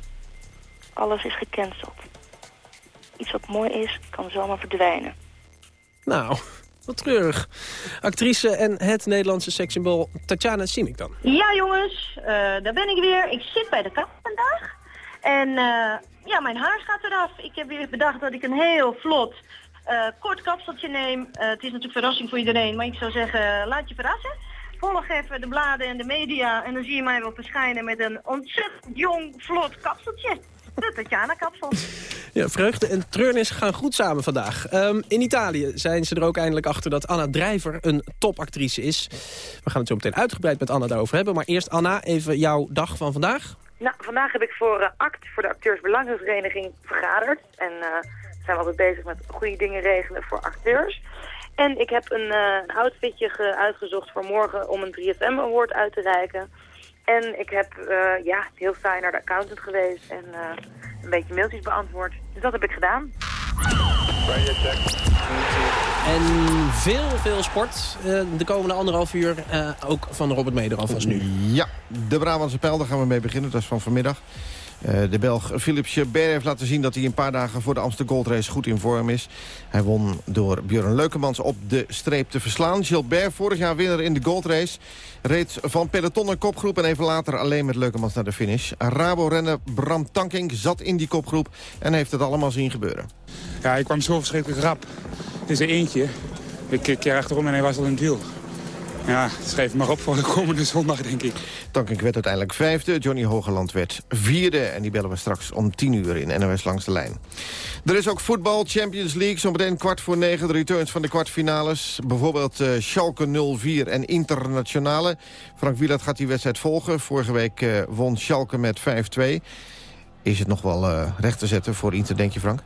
Alles is gecanceld. Iets wat mooi is, kan zomaar verdwijnen. Nou, wat treurig. Actrice en het Nederlandse sekssymbool Tatjana Simic dan. Ja jongens, eh, daar ben ik weer. Ik zit bij de kap vandaag. En eh, ja, mijn haar gaat eraf. Ik heb weer bedacht dat ik een heel vlot eh, kort kapseltje neem. Het is natuurlijk verrassing voor iedereen, maar ik zou zeggen, laat je verrassen. Volg even de bladen en de media en dan zie je mij wel verschijnen met een ontzettend jong, vlot kapseltje. De Tatjana-kapsel. Ja, vreugde en treurnis gaan goed samen vandaag. Ehm, in Italië zijn ze er ook eindelijk achter dat Anna Drijver een topactrice is. We gaan het zo meteen uitgebreid met Anna daarover hebben. Maar eerst Anna, even jouw dag van vandaag. Nou, vandaag heb ik voor uh, ACT, voor de acteursbelangenvereniging, vergaderd. En uh, zijn we altijd bezig met goede dingen regelen voor acteurs. En ik heb een, uh, een outfitje uitgezocht voor morgen om een 3FM Award uit te reiken. En ik heb uh, ja, heel saai naar de accountant geweest en uh, een beetje mailtjes beantwoord. Dus dat heb ik gedaan. En veel, veel sport. Uh, de komende anderhalf uur ook van Robert Meder alvast nu. Ja, de Brabantse pijl, daar gaan we mee beginnen. Dat is van vanmiddag. Uh, de Belg Philippe Gilbert heeft laten zien dat hij een paar dagen voor de Amsterdam Gold Race goed in vorm is. Hij won door Björn Leukemans op de streep te verslaan. Gilbert, vorig jaar winnaar in de Gold Race, reed van peloton een kopgroep en even later alleen met Leukemans naar de finish. Rabo-renner Bram Tankink zat in die kopgroep en heeft het allemaal zien gebeuren. Ja, ik kwam zo verschrikkelijk rap. Het is er eentje. Ik keer achterom en hij was al in het wiel. Ja, schrijf maar op voor de komende zondag, denk ik. Tankink werd uiteindelijk vijfde. Johnny Hogeland werd vierde. En die bellen we straks om tien uur in NOS Langs de Lijn. Er is ook voetbal, Champions League. Zometeen kwart voor negen de returns van de kwartfinales. Bijvoorbeeld uh, Schalke 04 en Internationale. Frank Wieland gaat die wedstrijd volgen. Vorige week uh, won Schalke met 5-2. Is het nog wel uh, recht te zetten voor Inter, denk je Frank?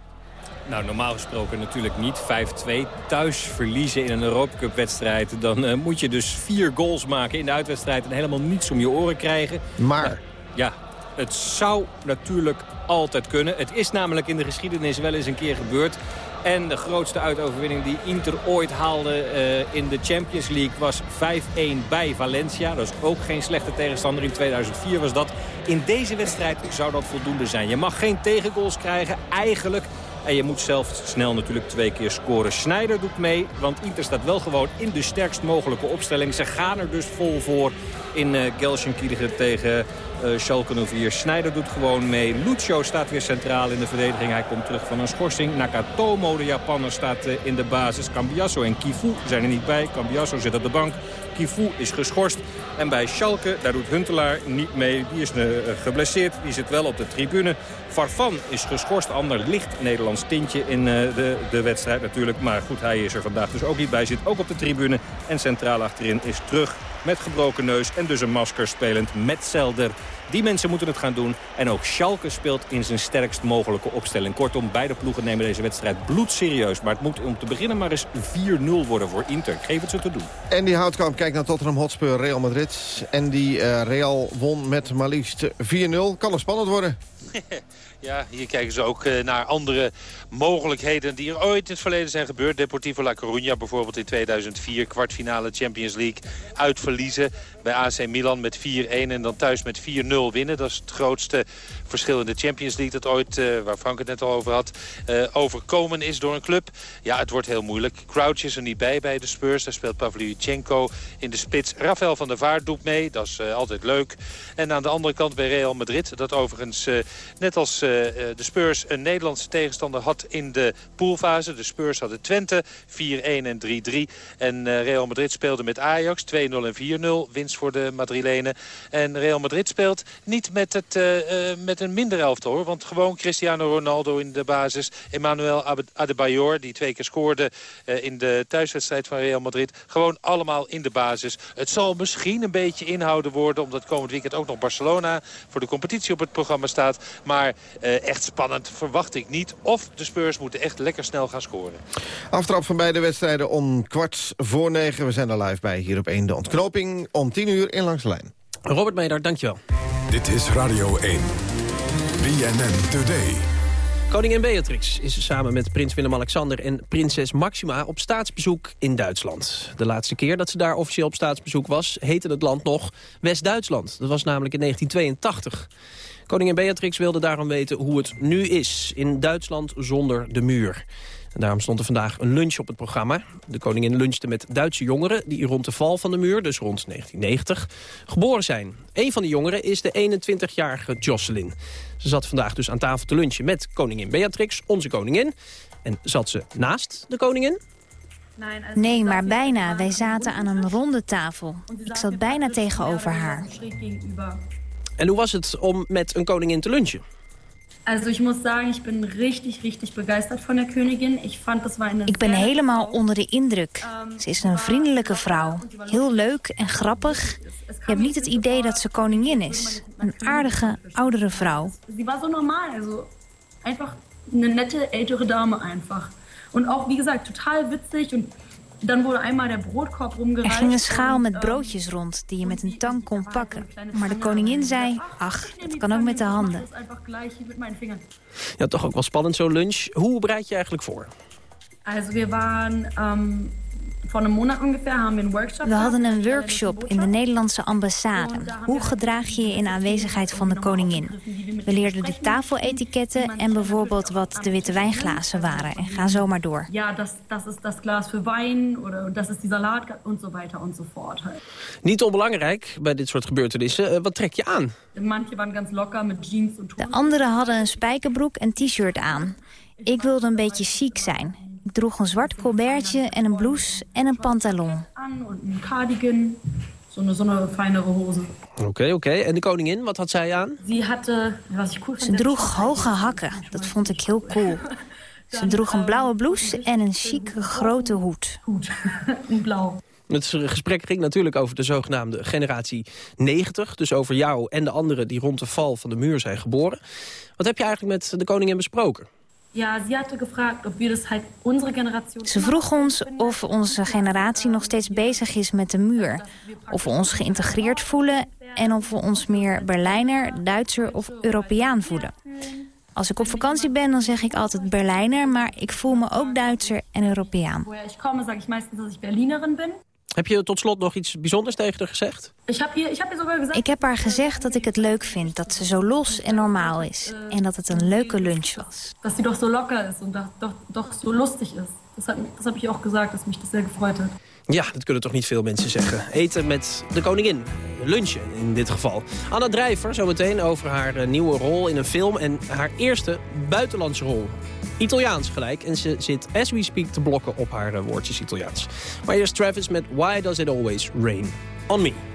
Nou, normaal gesproken natuurlijk niet. 5-2 thuis verliezen in een Europa Cup wedstrijd. Dan uh, moet je dus vier goals maken in de uitwedstrijd... en helemaal niets om je oren krijgen. Maar? Nou, ja, het zou natuurlijk altijd kunnen. Het is namelijk in de geschiedenis wel eens een keer gebeurd. En de grootste uitoverwinning die Inter ooit haalde uh, in de Champions League was 5-1 bij Valencia. Dat is ook geen slechte tegenstander. In 2004 was dat. In deze wedstrijd zou dat voldoende zijn. Je mag geen tegengoals krijgen. Eigenlijk en je moet zelf snel natuurlijk twee keer scoren. Schneider doet mee, want Inter staat wel gewoon in de sterkst mogelijke opstelling. Ze gaan er dus vol voor in uh, tegen uh, Schalke 04. Schneider doet gewoon mee. Lucio staat weer centraal in de verdediging. Hij komt terug van een schorsing. Nakatomo, de Japanner, staat uh, in de basis. Cambiasso en Kifu zijn er niet bij. Cambiasso zit op de bank. Kifu is geschorst. En bij Schalke, daar doet Huntelaar niet mee. Die is uh, geblesseerd. Die zit wel op de tribune. Farfan is geschorst. Ander licht Nederlands tintje in uh, de, de wedstrijd natuurlijk. Maar goed, hij is er vandaag dus ook niet bij. Zit ook op de tribune. En centraal achterin is terug met gebroken neus en dus een masker spelend met Zelder. Die mensen moeten het gaan doen. En ook Schalke speelt in zijn sterkst mogelijke opstelling. Kortom, beide ploegen nemen deze wedstrijd bloedserieus. Maar het moet om te beginnen maar eens 4-0 worden voor Inter. Geef het ze te doen. En die Houtkamp kijkt naar Tottenham Hotspur, Real Madrid. En die uh, Real won met maar liefst 4-0. Kan er spannend worden? Ja, hier kijken ze ook uh, naar andere mogelijkheden die er ooit in het verleden zijn gebeurd. Deportivo La Coruña bijvoorbeeld in 2004, kwartfinale Champions League uitverliezen. Bij AC Milan met 4-1 en dan thuis met 4-0 winnen. Dat is het grootste verschil in de Champions League dat ooit, uh, waar Frank het net al over had, uh, overkomen is door een club. Ja, het wordt heel moeilijk. Crouch is er niet bij bij de Spurs. Daar speelt Pavlyuchenko in de spits. Rafael van der Vaart doet mee. Dat is altijd leuk. En aan de andere kant bij Real Madrid, dat overigens net als de Spurs een Nederlandse tegenstander had in de poolfase. De Spurs hadden Twente 4-1 en 3-3. En Real Madrid speelde met Ajax 2-0 en 4-0. Winst voor de Madrilenen. En Real Madrid speelt niet met, het, met een minder elftal hoor. Want gewoon Cristiano Ronaldo in de basis. Emmanuel Adebayor die twee keer scoorde in de thuiswedstrijd van Real Madrid. Gewoon allemaal in de basis. Het zal misschien een beetje inhouden worden. Omdat komend weekend ook nog Barcelona voor de competitie op het programma staat. Maar echt spannend verwacht ik niet. Of de Spurs moeten echt lekker snel gaan scoren. Aftrap van beide wedstrijden om kwart voor negen. We zijn er live bij hier op 1 de ontknoping. Om 10 uur in langs de lijn. Robert Meder, dankjewel. Dit is Radio 1. BNN Today. Koningin Beatrix is samen met prins Willem-Alexander en prinses Maxima op staatsbezoek in Duitsland. De laatste keer dat ze daar officieel op staatsbezoek was, heette het land nog West-Duitsland. Dat was namelijk in 1982. Koningin Beatrix wilde daarom weten hoe het nu is in Duitsland zonder de muur. En daarom stond er vandaag een lunch op het programma. De koningin lunchte met Duitse jongeren die rond de val van de muur, dus rond 1990, geboren zijn. Een van die jongeren is de 21-jarige Jocelyn. Ze zat vandaag dus aan tafel te lunchen met koningin Beatrix, onze koningin. En zat ze naast de koningin? Nee, maar bijna. Wij zaten aan een ronde tafel. Ik zat bijna tegenover haar. En hoe was het om met een koningin te lunchen? Also ich muss sagen, ich bin richtig, richtig begeistert von der Königin. Ich fand das war eine Ik ben helemaal onder de indruk. Ze is een vriendelijke vrouw. Heel leuk en grappig. Je hebt niet het idee dat ze koningin is. Een aardige, oudere vrouw. Sie war so normal, also einfach eine nette ältere Dame einfach. Und auch, wie gesagt, total witzig und dan wurde einmal der Broodkorb Er ging een schaal met und, broodjes rond die je met een tang kon pakken. Maar de koningin zei, ach, dat kan ook met de handen. Ja, toch ook wel spannend zo'n lunch. Hoe bereid je eigenlijk voor? Also wir waren ähm, Monat ungefähr haben wir einen Workshop. We hadden een workshop in de Nederlandse ambassade. Hoe gedraag je je in aanwezigheid van de koningin? We leerden de tafeletiketten en bijvoorbeeld wat de witte wijnglazen waren. En ga zo maar door. Ja, das ist das Glas Wein oder das ist die so fort. Halt. Niet onbelangrijk bij dit soort gebeurtenissen. Eh, wat trek je aan? Manche waren ganz locker mit Jeans und De anderen hadden een spijkerbroek en t-shirt aan. Ik wilde een beetje chic zijn. Ik droeg een zwart colbertje en een blouse en een pantalon. einen Cardigan, so eine feinere Hose. Oké, oké. En de koningin, wat had zij aan? Was cool fand, Ze droeg hoge hakken. Dat vond ik heel cool. Ze droeg een blauwe blouse en een chique grote hoed. in blauw. Het gesprek ging natuurlijk over de zogenaamde generatie 90. Dus over jou en de anderen die rond de val van de muur zijn geboren. Wat heb je eigenlijk met de koningin besproken? Ja, sie hatte gefragt, ob wir das halt unsere Generation... Ze vroeg ons of onze generatie nog steeds bezig is met de muur. Of we ons geïntegreerd voelen en of we ons meer Berlijner, Duitser of Europeaan voelen. Als ik op vakantie ben, dan zeg ik altijd Berlijner... maar ik voel me ook Duitser en Europeaan. Ich komme, sage ich meistens, dass ich Berlinerin bin. Heb je tot slot nog iets bijzonders tegen haar gezegd? Ik heb haar gezegd dat ik het leuk vind dat ze zo los en normaal is. En dat het een leuke lunch was. dass sie doch so locker und doch, doch, doch so lustig. Das, hat, das habe ich auch gesagt, dass mich das sehr gefreut hat. Ja, dat kunnen toch niet veel mensen zeggen. Eten met de koningin. Lunchen in dit geval. Anna Drijver zometeen over haar eh, nieuwe rol in een film... en haar eerste buitenlandse rol. Italiaans gelijk. En ze zit as we speak te blokken op haar eh, woordjes Italiaans. Maar eerst Travis met Why Does It Always Rain On Me.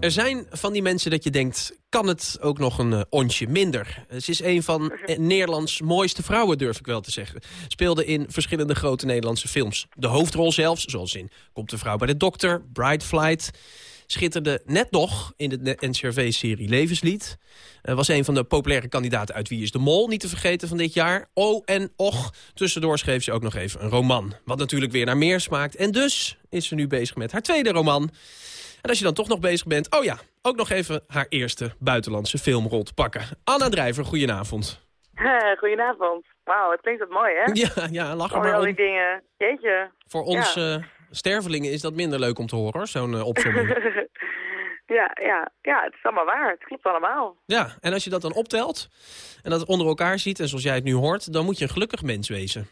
Er zijn van die mensen dat je denkt, kan het ook nog een eh, onsje minder? Ze is een van eh, Nederlands mooiste vrouwen, durf ik wel te zeggen. Speelde in verschillende grote Nederlandse films. De hoofdrol zelfs, zoals in Komt de vrouw bij de dokter, Bride Flight... Schitterde net nog in de NCRV-serie Levenslied. Eh, was een van de populaire kandidaten uit Wie is de Mol, niet te vergeten van dit jaar. Oh en och, tussendoor schreef ze ook nog even een roman. Wat natuurlijk weer naar meer smaakt. En dus is ze nu bezig met haar tweede roman. En als je dan toch nog bezig bent, oh ja, ook nog even haar eerste buitenlandse filmrol te pakken. Anna Drijver, goedenavond. Goedenavond. Wauw, het klinkt wat mooi, hè? Ja, ja lach Al maar al die dingen. Jeetje. Voor ons Ja. stervelingen is dat minder leuk om te horen, hoor, zo'n eh, opzomming. ja, ja, ja, het is allemaal waar. Het klopt allemaal. ja, en als je dat dan optelt en dat onder elkaar ziet... en zoals jij het nu hoort, dan moet je een gelukkig mens wezen.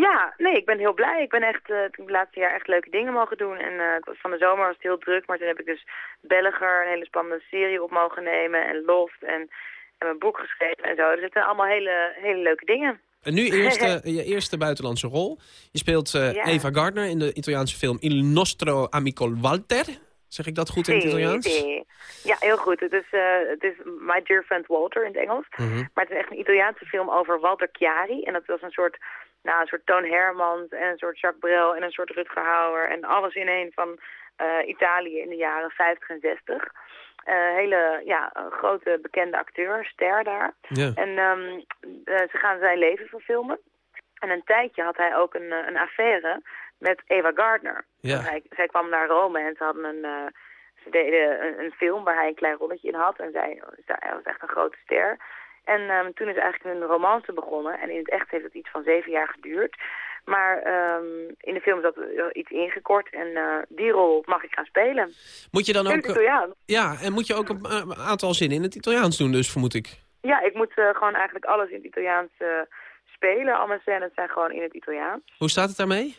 Ja, nee, ik ben heel blij. Ik ben echt, toen het laatste jaar echt leuke dingen mogen doen. En was van de zomer was het heel druk, maar toen heb ik dus Belger, een hele spannende serie op mogen nemen. En Loft en, en mijn boek geschreven en zo. Dus het zijn allemaal hele, hele leuke dingen. En nu eerste, je eerste buitenlandse rol. Je speelt eh, Ja. Eva Gardner in de Italiaanse film Il nostro amico Walter. Zeg ik dat goed in het Italiaans? Ja, heel goed. Het is, het is My Dear Friend Walter in het Engels. Mhm. Maar het is echt een Italiaanse film over Walter Chiari. En dat was een soort, nou, een soort Toon Hermans en een soort Jacques Brel en een soort Rutger Hauer. En alles in één van eh, Italië in de jaren 50 en 60. Eh, hele ja, grote bekende acteur, ster daar. Ja. En ehm, eh, ze gaan zijn leven verfilmen. En een tijdje had hij ook een, een affaire met Eva Gardner. Ja. Hij, zij kwam naar Rome en ze hadden een, ze deden een, een film waar hij een klein rolletje in had. En zij, zij was echt een grote ster. En ehm, toen is eigenlijk hun romance begonnen. En in het echt heeft het iets van zeven jaar geduurd. Maar ehm, in de film is dat eh, iets ingekort. En eh, die rol mag ik gaan spelen. Moet je dan In ook... het Italiaans. Ja, en moet je ook een eh, aantal zinnen in het Italiaans doen dus, vermoed ik. Ja, ik moet eh, gewoon eigenlijk alles in het Italiaans eh, spelen. Al mijn scènes zijn gewoon in het Italiaans. Hoe staat het daarmee?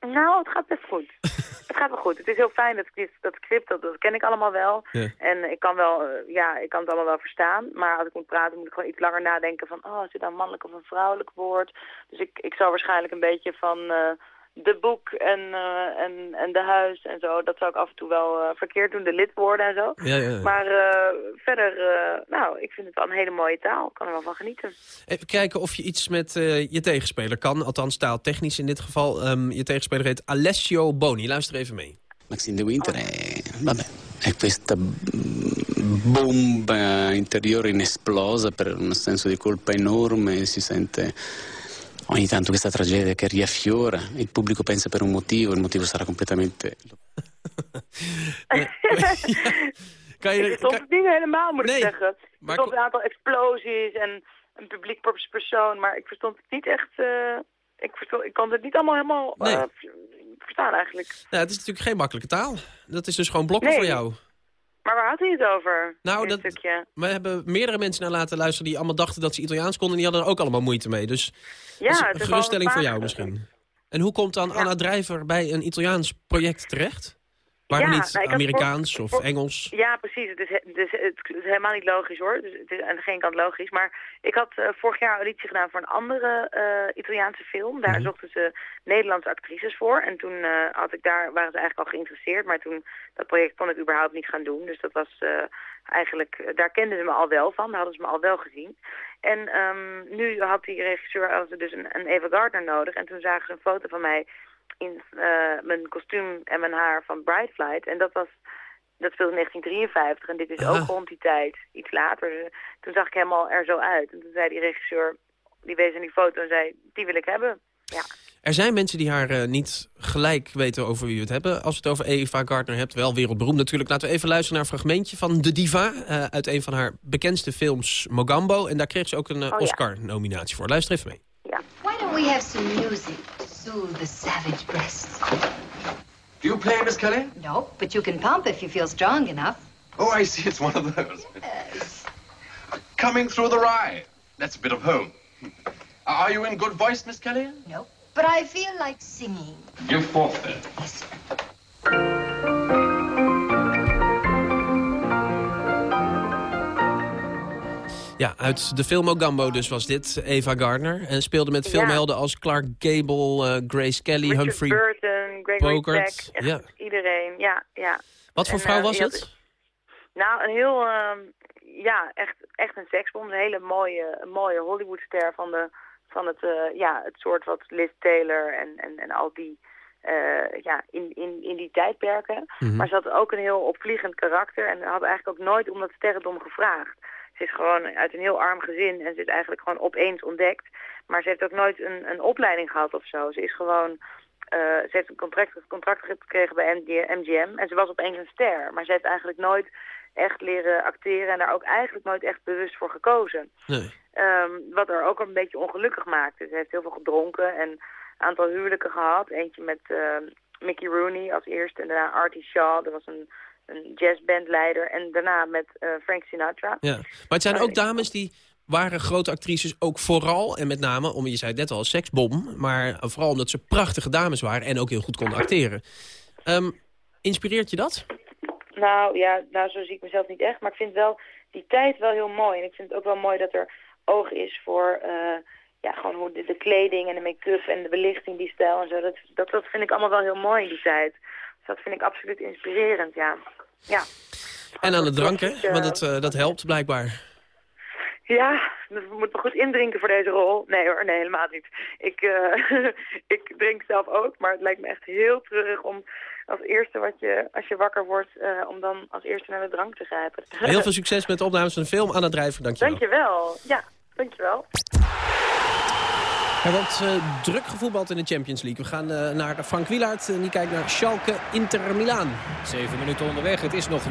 Nou, het gaat best goed. het gaat wel goed. Het is heel fijn, dat, dat script, dat, dat ken ik allemaal wel. Ja. En ik kan wel, eh, ja, ik kan het allemaal wel verstaan. Maar als ik moet praten, moet ik gewoon iets langer nadenken van, oh, is dit nou een mannelijk of een vrouwelijk woord? Dus ik, ik zou waarschijnlijk een beetje van eh, de boek en, eh, en, en de huis en zo, dat zou ik af en toe wel eh, verkeerd doen, de lidwoorden en zo. Ja, ja, ja. Maar eh, verder, eh, nou, ik vind het wel een hele mooie taal. Ik kan er wel van genieten. Even kijken of je iets met eh, je tegenspeler kan. Althans, taaltechnisch in dit geval. Ehm, je tegenspeler heet Alessio Boni. Luister even mee. Maxine de Winter è, vabbè, è questa bomba interiore inesplosa per un senso di colpa enorme, si sente ogni tanto questa tragedia che riaffiora, il pubblico pensa per un motivo, il motivo sarà completamente... Kan je, ik verstond het niet helemaal, moet ik zeggen. Maar verstond een aantal explosies en een publiek persoon, maar ik verstond het niet echt... eh, ik, verstond, ik kon het niet allemaal helemaal Nee. eh, verstaan eigenlijk. Nou, het is natuurlijk geen makkelijke taal. Dat is dus gewoon blokken Nee. voor jou. Maar waar had hij het over? Nou, dat, stukje? we hebben meerdere mensen naar laten luisteren... die allemaal dachten dat ze Italiaans konden... en die hadden er ook allemaal moeite mee. Dus Ja, dat is een geruststelling voor jou misschien. En hoe komt dan Anna Drijver bij een Italiaans project terecht? Waarom Ja, niet nou, Amerikaans voor- of voor- Engels? Ja, precies. Het is, he- het, is, het is helemaal niet logisch hoor. Dus het is aan de geen kant logisch. Maar ik had eh, vorig jaar auditie gedaan voor een andere eh, Italiaanse film. Daar zochten ze Nederlandse actrices voor. En toen eh, had ik daar, waren ze eigenlijk al geïnteresseerd. Maar toen, dat project kon ik überhaupt niet gaan doen. Dus dat was eigenlijk, daar kenden ze me al wel van. Daar hadden ze me al wel gezien. En ehm, nu had die regisseur dus een, een Eva Gardner nodig. En toen zagen ze een foto van mij in eh, mijn kostuum en mijn haar van Bright Flight. En dat was dat speelde in 1953 en dit is ook rond die tijd, iets later. Dus, toen zag ik helemaal er zo uit. En toen zei die regisseur, die wees aan die foto en zei, die wil ik hebben. Ja. Er zijn mensen die haar eh, niet gelijk weten over wie we het hebben. Als het over Eva Gardner hebt, wel wereldberoemd natuurlijk. Laten we even luisteren naar een fragmentje van De Diva... eh, uit een van haar bekendste films, Mogambo. En daar kreeg ze ook een eh, Oh, ja. Oscar-nominatie voor. Luister even mee. Why don't we have some music soothe the savage breasts? Do you play, Miss Kelly? No, but you can pump if you feel strong enough. Oh, I see. It's one of those. Yes. Coming through the rye. That's a bit of home. Are you in good voice, Miss Kelly? No, but I feel like singing. Give forth then. Ja, uit de film Mogambo dus was dit, Eva Gardner. En speelde met filmhelden als Clark Gable, eh, Grace Kelly, Richard Humphrey... Burton, Greg gepokerd. Tech, echt Ja. met iedereen, ja, ja. Wat voor En, vrouw eh, was had- het? Nou, een heel, ehm, ja, echt, echt een seksbom. Een hele mooie, mooie Hollywoodster van, de, van het, eh, ja, het soort wat Liz Taylor en, en, en al die, ja, in, in, in die tijdperken. Mhm. Maar ze had ook een heel opvliegend karakter en had eigenlijk ook nooit om dat sterrendom gevraagd. Ze is gewoon uit een heel arm gezin en ze is eigenlijk gewoon opeens ontdekt. Maar ze heeft ook nooit een, een opleiding gehad of zo. Ze is gewoon... eh, ze heeft een contract, contract gekregen bij MGM en ze was opeens een ster. Maar ze heeft eigenlijk nooit echt leren acteren en daar ook eigenlijk nooit echt bewust voor gekozen. Nee. Ehm, wat haar ook een beetje ongelukkig maakte. Ze heeft heel veel gedronken en een aantal huwelijken gehad. Eentje met ehm, Mickey Rooney als eerste en daarna Artie Shaw. Dat was een, een jazzbandleider. En daarna met eh, Frank Sinatra. Ja. Maar het zijn ook dames die waren grote actrices ook vooral... en met name, om je zei net al, seksbom... maar vooral omdat ze prachtige dames waren en ook heel goed konden acteren. Ehm, inspireert je dat? Nou ja, nou zo zie ik mezelf niet echt. Maar ik vind wel die tijd wel heel mooi. En ik vind het ook wel mooi dat er oog is voor eh, ja, gewoon hoe de, de kleding en de make-up en de belichting, die stijl en zo. Dat, dat, dat vind ik allemaal wel heel mooi in die tijd. Dus dat vind ik absoluut inspirerend, ja. Ja, En aan de drank, hè? klassieke- Want dat, eh, dat helpt blijkbaar. ja we moeten goed indrinken voor deze rol. Nee hoor, nee, helemaal niet. Ik, eh, ik drink zelf ook, maar het lijkt me echt heel treurig om als eerste wat je, als je wakker wordt, eh, om dan als eerste naar de drank te grijpen. Heel veel succes met de opnames van de film. Anna Drijver, dankjewel. Dankjewel. Ja, dankjewel. Er wordt eh, druk gevoetbald in de Champions League. We gaan eh, naar Frank Wielaert en die kijkt naar Schalke Inter Milaan. Zeven minuten onderweg. Het is nog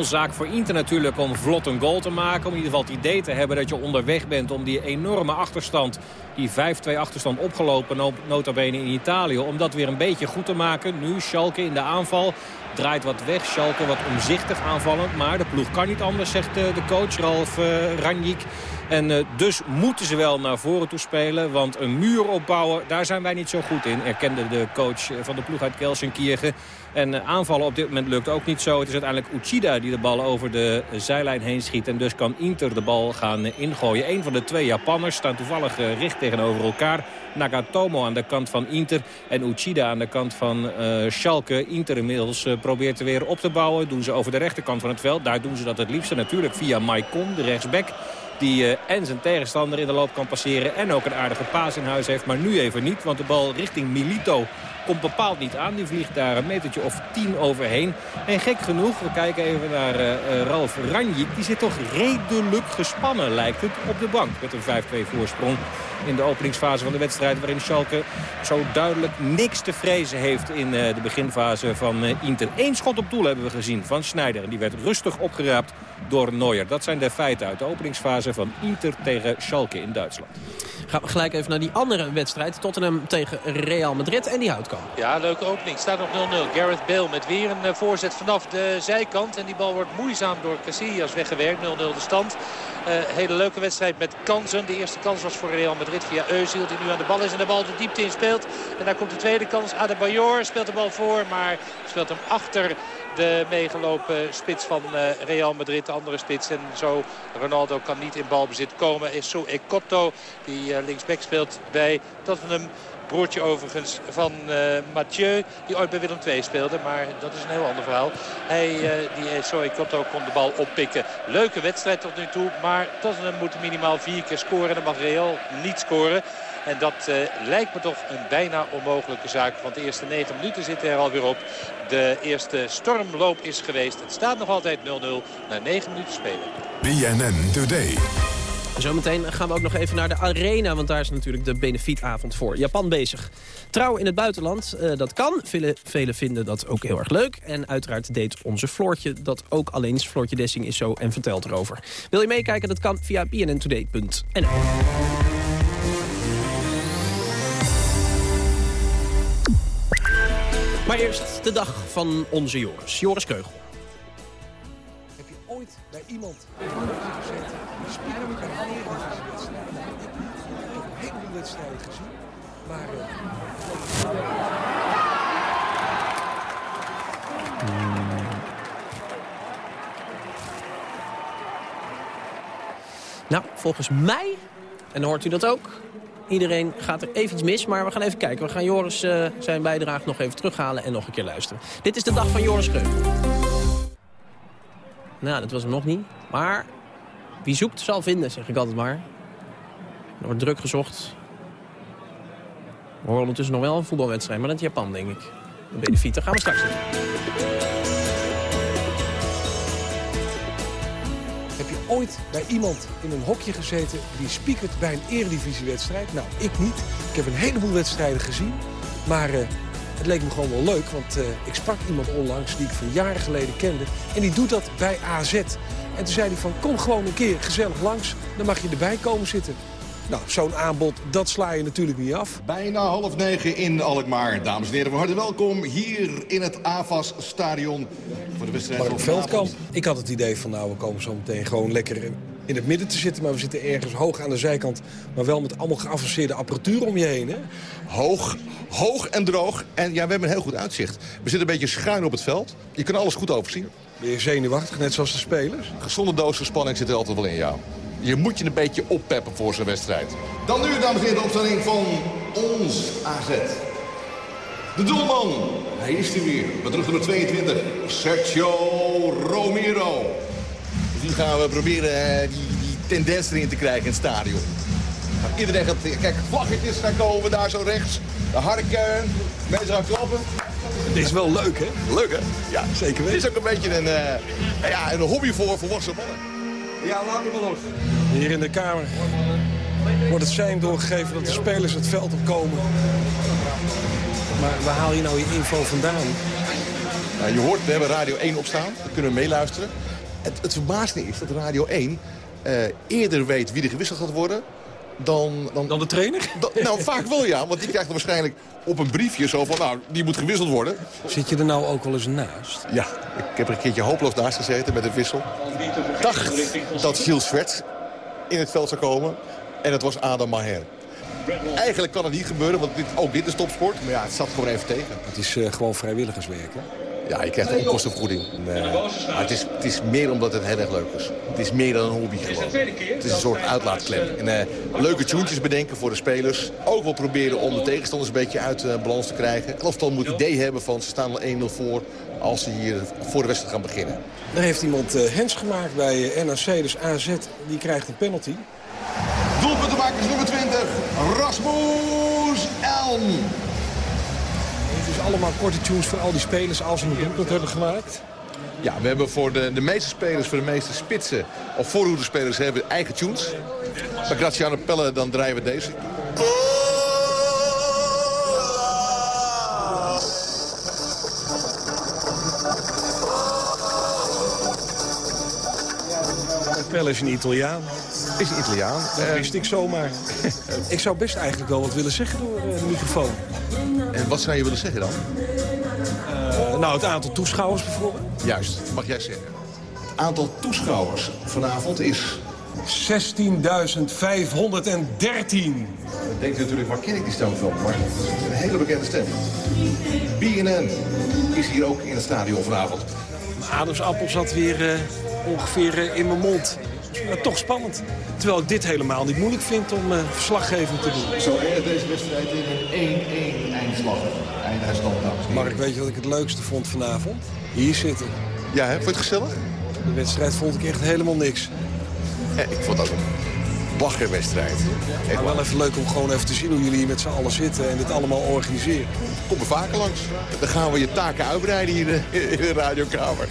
0-0. Zaak voor Inter natuurlijk om vlot een goal te maken. Om in ieder geval het idee te hebben dat je onderweg bent om die enorme achterstand... die 5-2 achterstand opgelopen, no- nota bene in Italië... om dat weer een beetje goed te maken. Nu Schalke in de aanval. Draait wat weg. Schalke wat omzichtig aanvallend. Maar de ploeg kan niet anders, zegt eh, de coach Ralf uh. En eh, dus moeten ze wel naar voren toe spelen. Want een muur opbouwen, daar zijn wij niet zo goed in. Erkende de coach eh, van de ploeg uit Kelsenkirchen. En eh, aanvallen op dit moment lukt ook niet zo. Het is uiteindelijk Uchida die de bal over de zijlijn heen schiet. En dus kan Inter de bal gaan ingooien. Een van de twee Japanners staan toevallig recht tegenover elkaar. Nagatomo aan de kant van Inter en Uchida aan de kant van Schalke. Inter inmiddels probeert er weer op te bouwen. Doen ze over de rechterkant van het veld. Daar doen ze dat het liefste natuurlijk via Maicon, de rechtsback. Die eh, en zijn tegenstander in de loop kan passeren. En ook een aardige paas in huis heeft. Maar nu even niet. Want de bal richting Milito komt bepaald niet aan. Die vliegt daar een metertje of tien overheen. En gek genoeg, we kijken even naar eh, eh, Ralf Ranjik. Die zit toch redelijk gespannen, lijkt het, op de bank. Met een 5-2 voorsprong in de openingsfase van de wedstrijd... waarin Schalke zo duidelijk niks te vrezen heeft in eh, de beginfase van eh, Inter. Eén schot op doel hebben we gezien van Schneider. En die werd rustig opgeraapt door Neuer. Dat zijn de feiten uit de openingsfase van Inter tegen Schalke in Duitsland. Gaan we gelijk even naar die andere wedstrijd. Tottenham tegen Real Madrid en die houtkamp. Ja, leuke opening. Staat nog 0-0. Gareth Bale met weer een eh, voorzet vanaf de zijkant. En die bal wordt moeizaam door Casillas weggewerkt. 0-0 de stand. Uh, hele leuke wedstrijd met kansen. De eerste kans was voor Real Madrid via Özil die nu aan de bal is. En de bal de diepte in speelt. En daar komt de tweede kans. Adebayor speelt de bal voor. Maar speelt hem achter de meegelopen spits van uh, Real Madrid. De andere spits. En zo Ronaldo kan niet in balbezit komen. Is Ekotto die uh, linksback speelt bij Tottenham. Broertje overigens van uh, Mathieu, die ooit bij Willem II speelde. Maar dat is een heel ander verhaal. Hij, uh, die Soy Kotto, kon de bal oppikken. Leuke wedstrijd tot nu toe. Maar Tottenham moet minimaal vier keer scoren. Dan mag Real niet scoren. En dat lijkt me toch een bijna onmogelijke zaak. Want de eerste negen minuten zitten er alweer op. De eerste stormloop is geweest. Het staat nog altijd 0-0 na negen minuten spelen. BNN Today. Zometeen gaan we ook nog even naar de arena, want daar is natuurlijk de benefietavond voor Japan bezig. Trouw in het buitenland, uh, dat kan. Velen, velen vinden dat ook heel erg leuk. En uiteraard deed onze Floortje dat ook alleen. Floortje Dessing is zo en vertelt erover. Wil je meekijken? Dat kan via bnntoday.nl. Maar eerst de dag van onze Joris. Joris Keugel. Bij iemand gezeten die speelde met een andere wedstrijd? Ik heb een wedstrijden gezien, maar... Uh... Nou, volgens mij, en hoort u dat ook... Iedereen gaat er even iets mis, maar we gaan even kijken. We gaan Joris uh, zijn bijdrage nog even terughalen en nog een keer luisteren. Dit is de dag van Joris Geun. Nou, dat was hem nog niet. Maar wie zoekt zal vinden, zeg ik altijd maar. Er wordt druk gezocht. We horen ondertussen nog wel een voetbalwedstrijd, maar dat is Japan, denk ik. De benefieten gaan we straks doen. Heb je ooit bij iemand in een hokje gezeten die spiekert bij een eredivisiewedstrijd? Nou, ik niet. Ik heb een heleboel wedstrijden gezien. Maar uh, het leek me gewoon wel leuk, want uh, ik sprak iemand onlangs die ik van jaren geleden kende. En die doet dat bij AZ. En toen zei hij van, kom gewoon een keer gezellig langs. Dan mag je erbij komen zitten. Nou, zo'n aanbod, dat sla je natuurlijk niet af. Bijna half negen in Alkmaar. Dames en heren, van harte welkom hier in het AFAS-stadion. Voor de wedstrijd Mark Veldkamp. Ik had het idee van, nou, we komen zo meteen gewoon lekker in het midden te zitten. Maar we zitten ergens hoog aan de zijkant. Maar wel met allemaal geavanceerde apparatuur om je heen, hè? Hoog, hoog en droog. En ja, we hebben een heel goed uitzicht. We zitten een beetje schuin op het veld. Je kan alles goed overzien. Ben je zenuwachtig, net zoals de spelers? Gezonde doos spanning zit er altijd wel in jou. Je moet je een beetje oppeppen voor zo'n wedstrijd. Dan nu, dames en heren, de opstelling van ons AZ. De doelman, hij is er weer. Met rug nummer 22, Sergio Romero. Nu gaan we proberen die, die tendens erin te krijgen in het stadion. Nou, iedereen gaat, kijk, vlaggetjes gaan komen daar zo rechts. De harken, mensen gaan klappen. Het is wel leuk, hè? Leuk, hè? Ja, zeker weten. Het is ook een beetje een, uh, ja, een hobby voor volwassen mannen. Ja, laat hem maar los. Hier in de Kamer wordt het zijn doorgegeven dat de spelers het veld opkomen. Maar waar haal je nou je info vandaan? Nou, je hoort, we hebben Radio 1 opstaan. Daar kunnen we meeluisteren. Het, het verbaasde is dat Radio 1 uh, eerder weet wie er gewisseld gaat worden dan, dan, dan de trainer? nou, vaak wel ja, want die krijgt dan waarschijnlijk op een briefje zo van... nou, die moet gewisseld worden. Zit je er nou ook wel eens naast? Ja, ik heb er een keertje hopeloos naast gezeten met een wissel. Ik dacht dat Gilles Swert in het veld zou komen. En het was Adam Maher. Eigenlijk kan het niet gebeuren, want dit, ook dit is topsport. Maar ja, het zat gewoon even tegen. Het is uh, gewoon vrijwilligerswerk, hè? Ja, je krijgt een onkostenvergoeding. Uh, maar het is, het is meer omdat het heel erg leuk is. Het is meer dan een hobby gewoon. Het is een soort uitlaatklep. En, uh, leuke tunes bedenken voor de spelers. Ook wel proberen om de tegenstanders een beetje uit uh, balans te krijgen. Elftal moet het idee hebben van ze staan al 1-0 voor als ze hier voor de wedstrijd gaan beginnen. Er heeft iemand hens gemaakt bij NAC, dus AZ. Die krijgt een penalty. Doelpuntenmakers nummer 20, Rasmus Elm. Allemaal korte tunes voor al die spelers als ze een doelpunt hebben gemaakt. Ja, we hebben voor de, de meeste spelers, voor de meeste spitsen of voorhoederspelers hebben eigen tunes. Bij Graziano Pelle dan draaien we deze. Pelle is een Italiaan. Is een Italiaan. Dat uh, wist ik zomaar. ik zou best eigenlijk wel wat willen zeggen door uh, de microfoon. En wat zou je willen zeggen dan? Uh, nou, het aantal toeschouwers bijvoorbeeld. Juist, mag jij zeggen. Het aantal toeschouwers vanavond is... 16.513. Dan denkt u natuurlijk, waar ken ik die stem van? Maar het is een hele bekende stem. BNN is hier ook in het stadion vanavond. Ademsappel zat weer uh, ongeveer uh, in mijn mond. Maar toch spannend. Terwijl ik dit helemaal niet moeilijk vind om uh, verslaggeving te doen. Zo eindigt deze wedstrijd in een 1-1 eindslag. Eindstand, Mark, weet je wat ik het leukste vond vanavond? Hier zitten. Ja, hè? vond je het gezellig? De wedstrijd vond ik echt helemaal niks. Ja, ik vond het ook baggerwedstrijd. Maar wel even leuk om gewoon even te zien hoe jullie hier met z'n allen zitten en dit allemaal organiseren. Kom er vaker langs. Dan gaan we je taken uitbreiden hier in de radiokamer.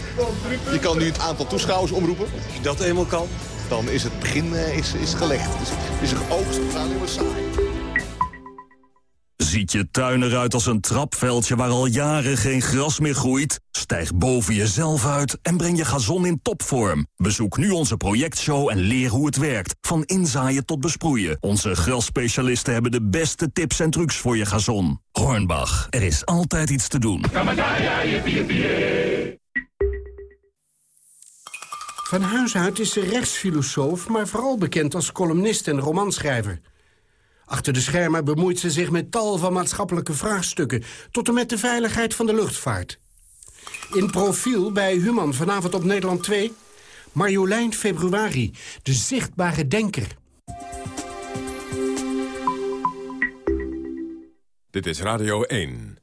Je kan nu het aantal toeschouwers omroepen. Als je dat eenmaal kan. Dan is het begin uh, is, is gelegd. Is, is een oogst. We gaan alleen maar saai. Ziet je tuin eruit als een trapveldje waar al jaren geen gras meer groeit? Stijg boven jezelf uit en breng je gazon in topvorm. Bezoek nu onze projectshow en leer hoe het werkt. Van inzaaien tot besproeien. Onze grasspecialisten hebben de beste tips en trucs voor je gazon. Hornbach, er is altijd iets te doen. Van huis uit is ze rechtsfilosoof, maar vooral bekend als columnist en romanschrijver. Achter de schermen bemoeit ze zich met tal van maatschappelijke vraagstukken... tot en met de veiligheid van de luchtvaart. In profiel bij Human vanavond op Nederland 2... Marjolein Februari, de zichtbare denker. Dit is Radio 1.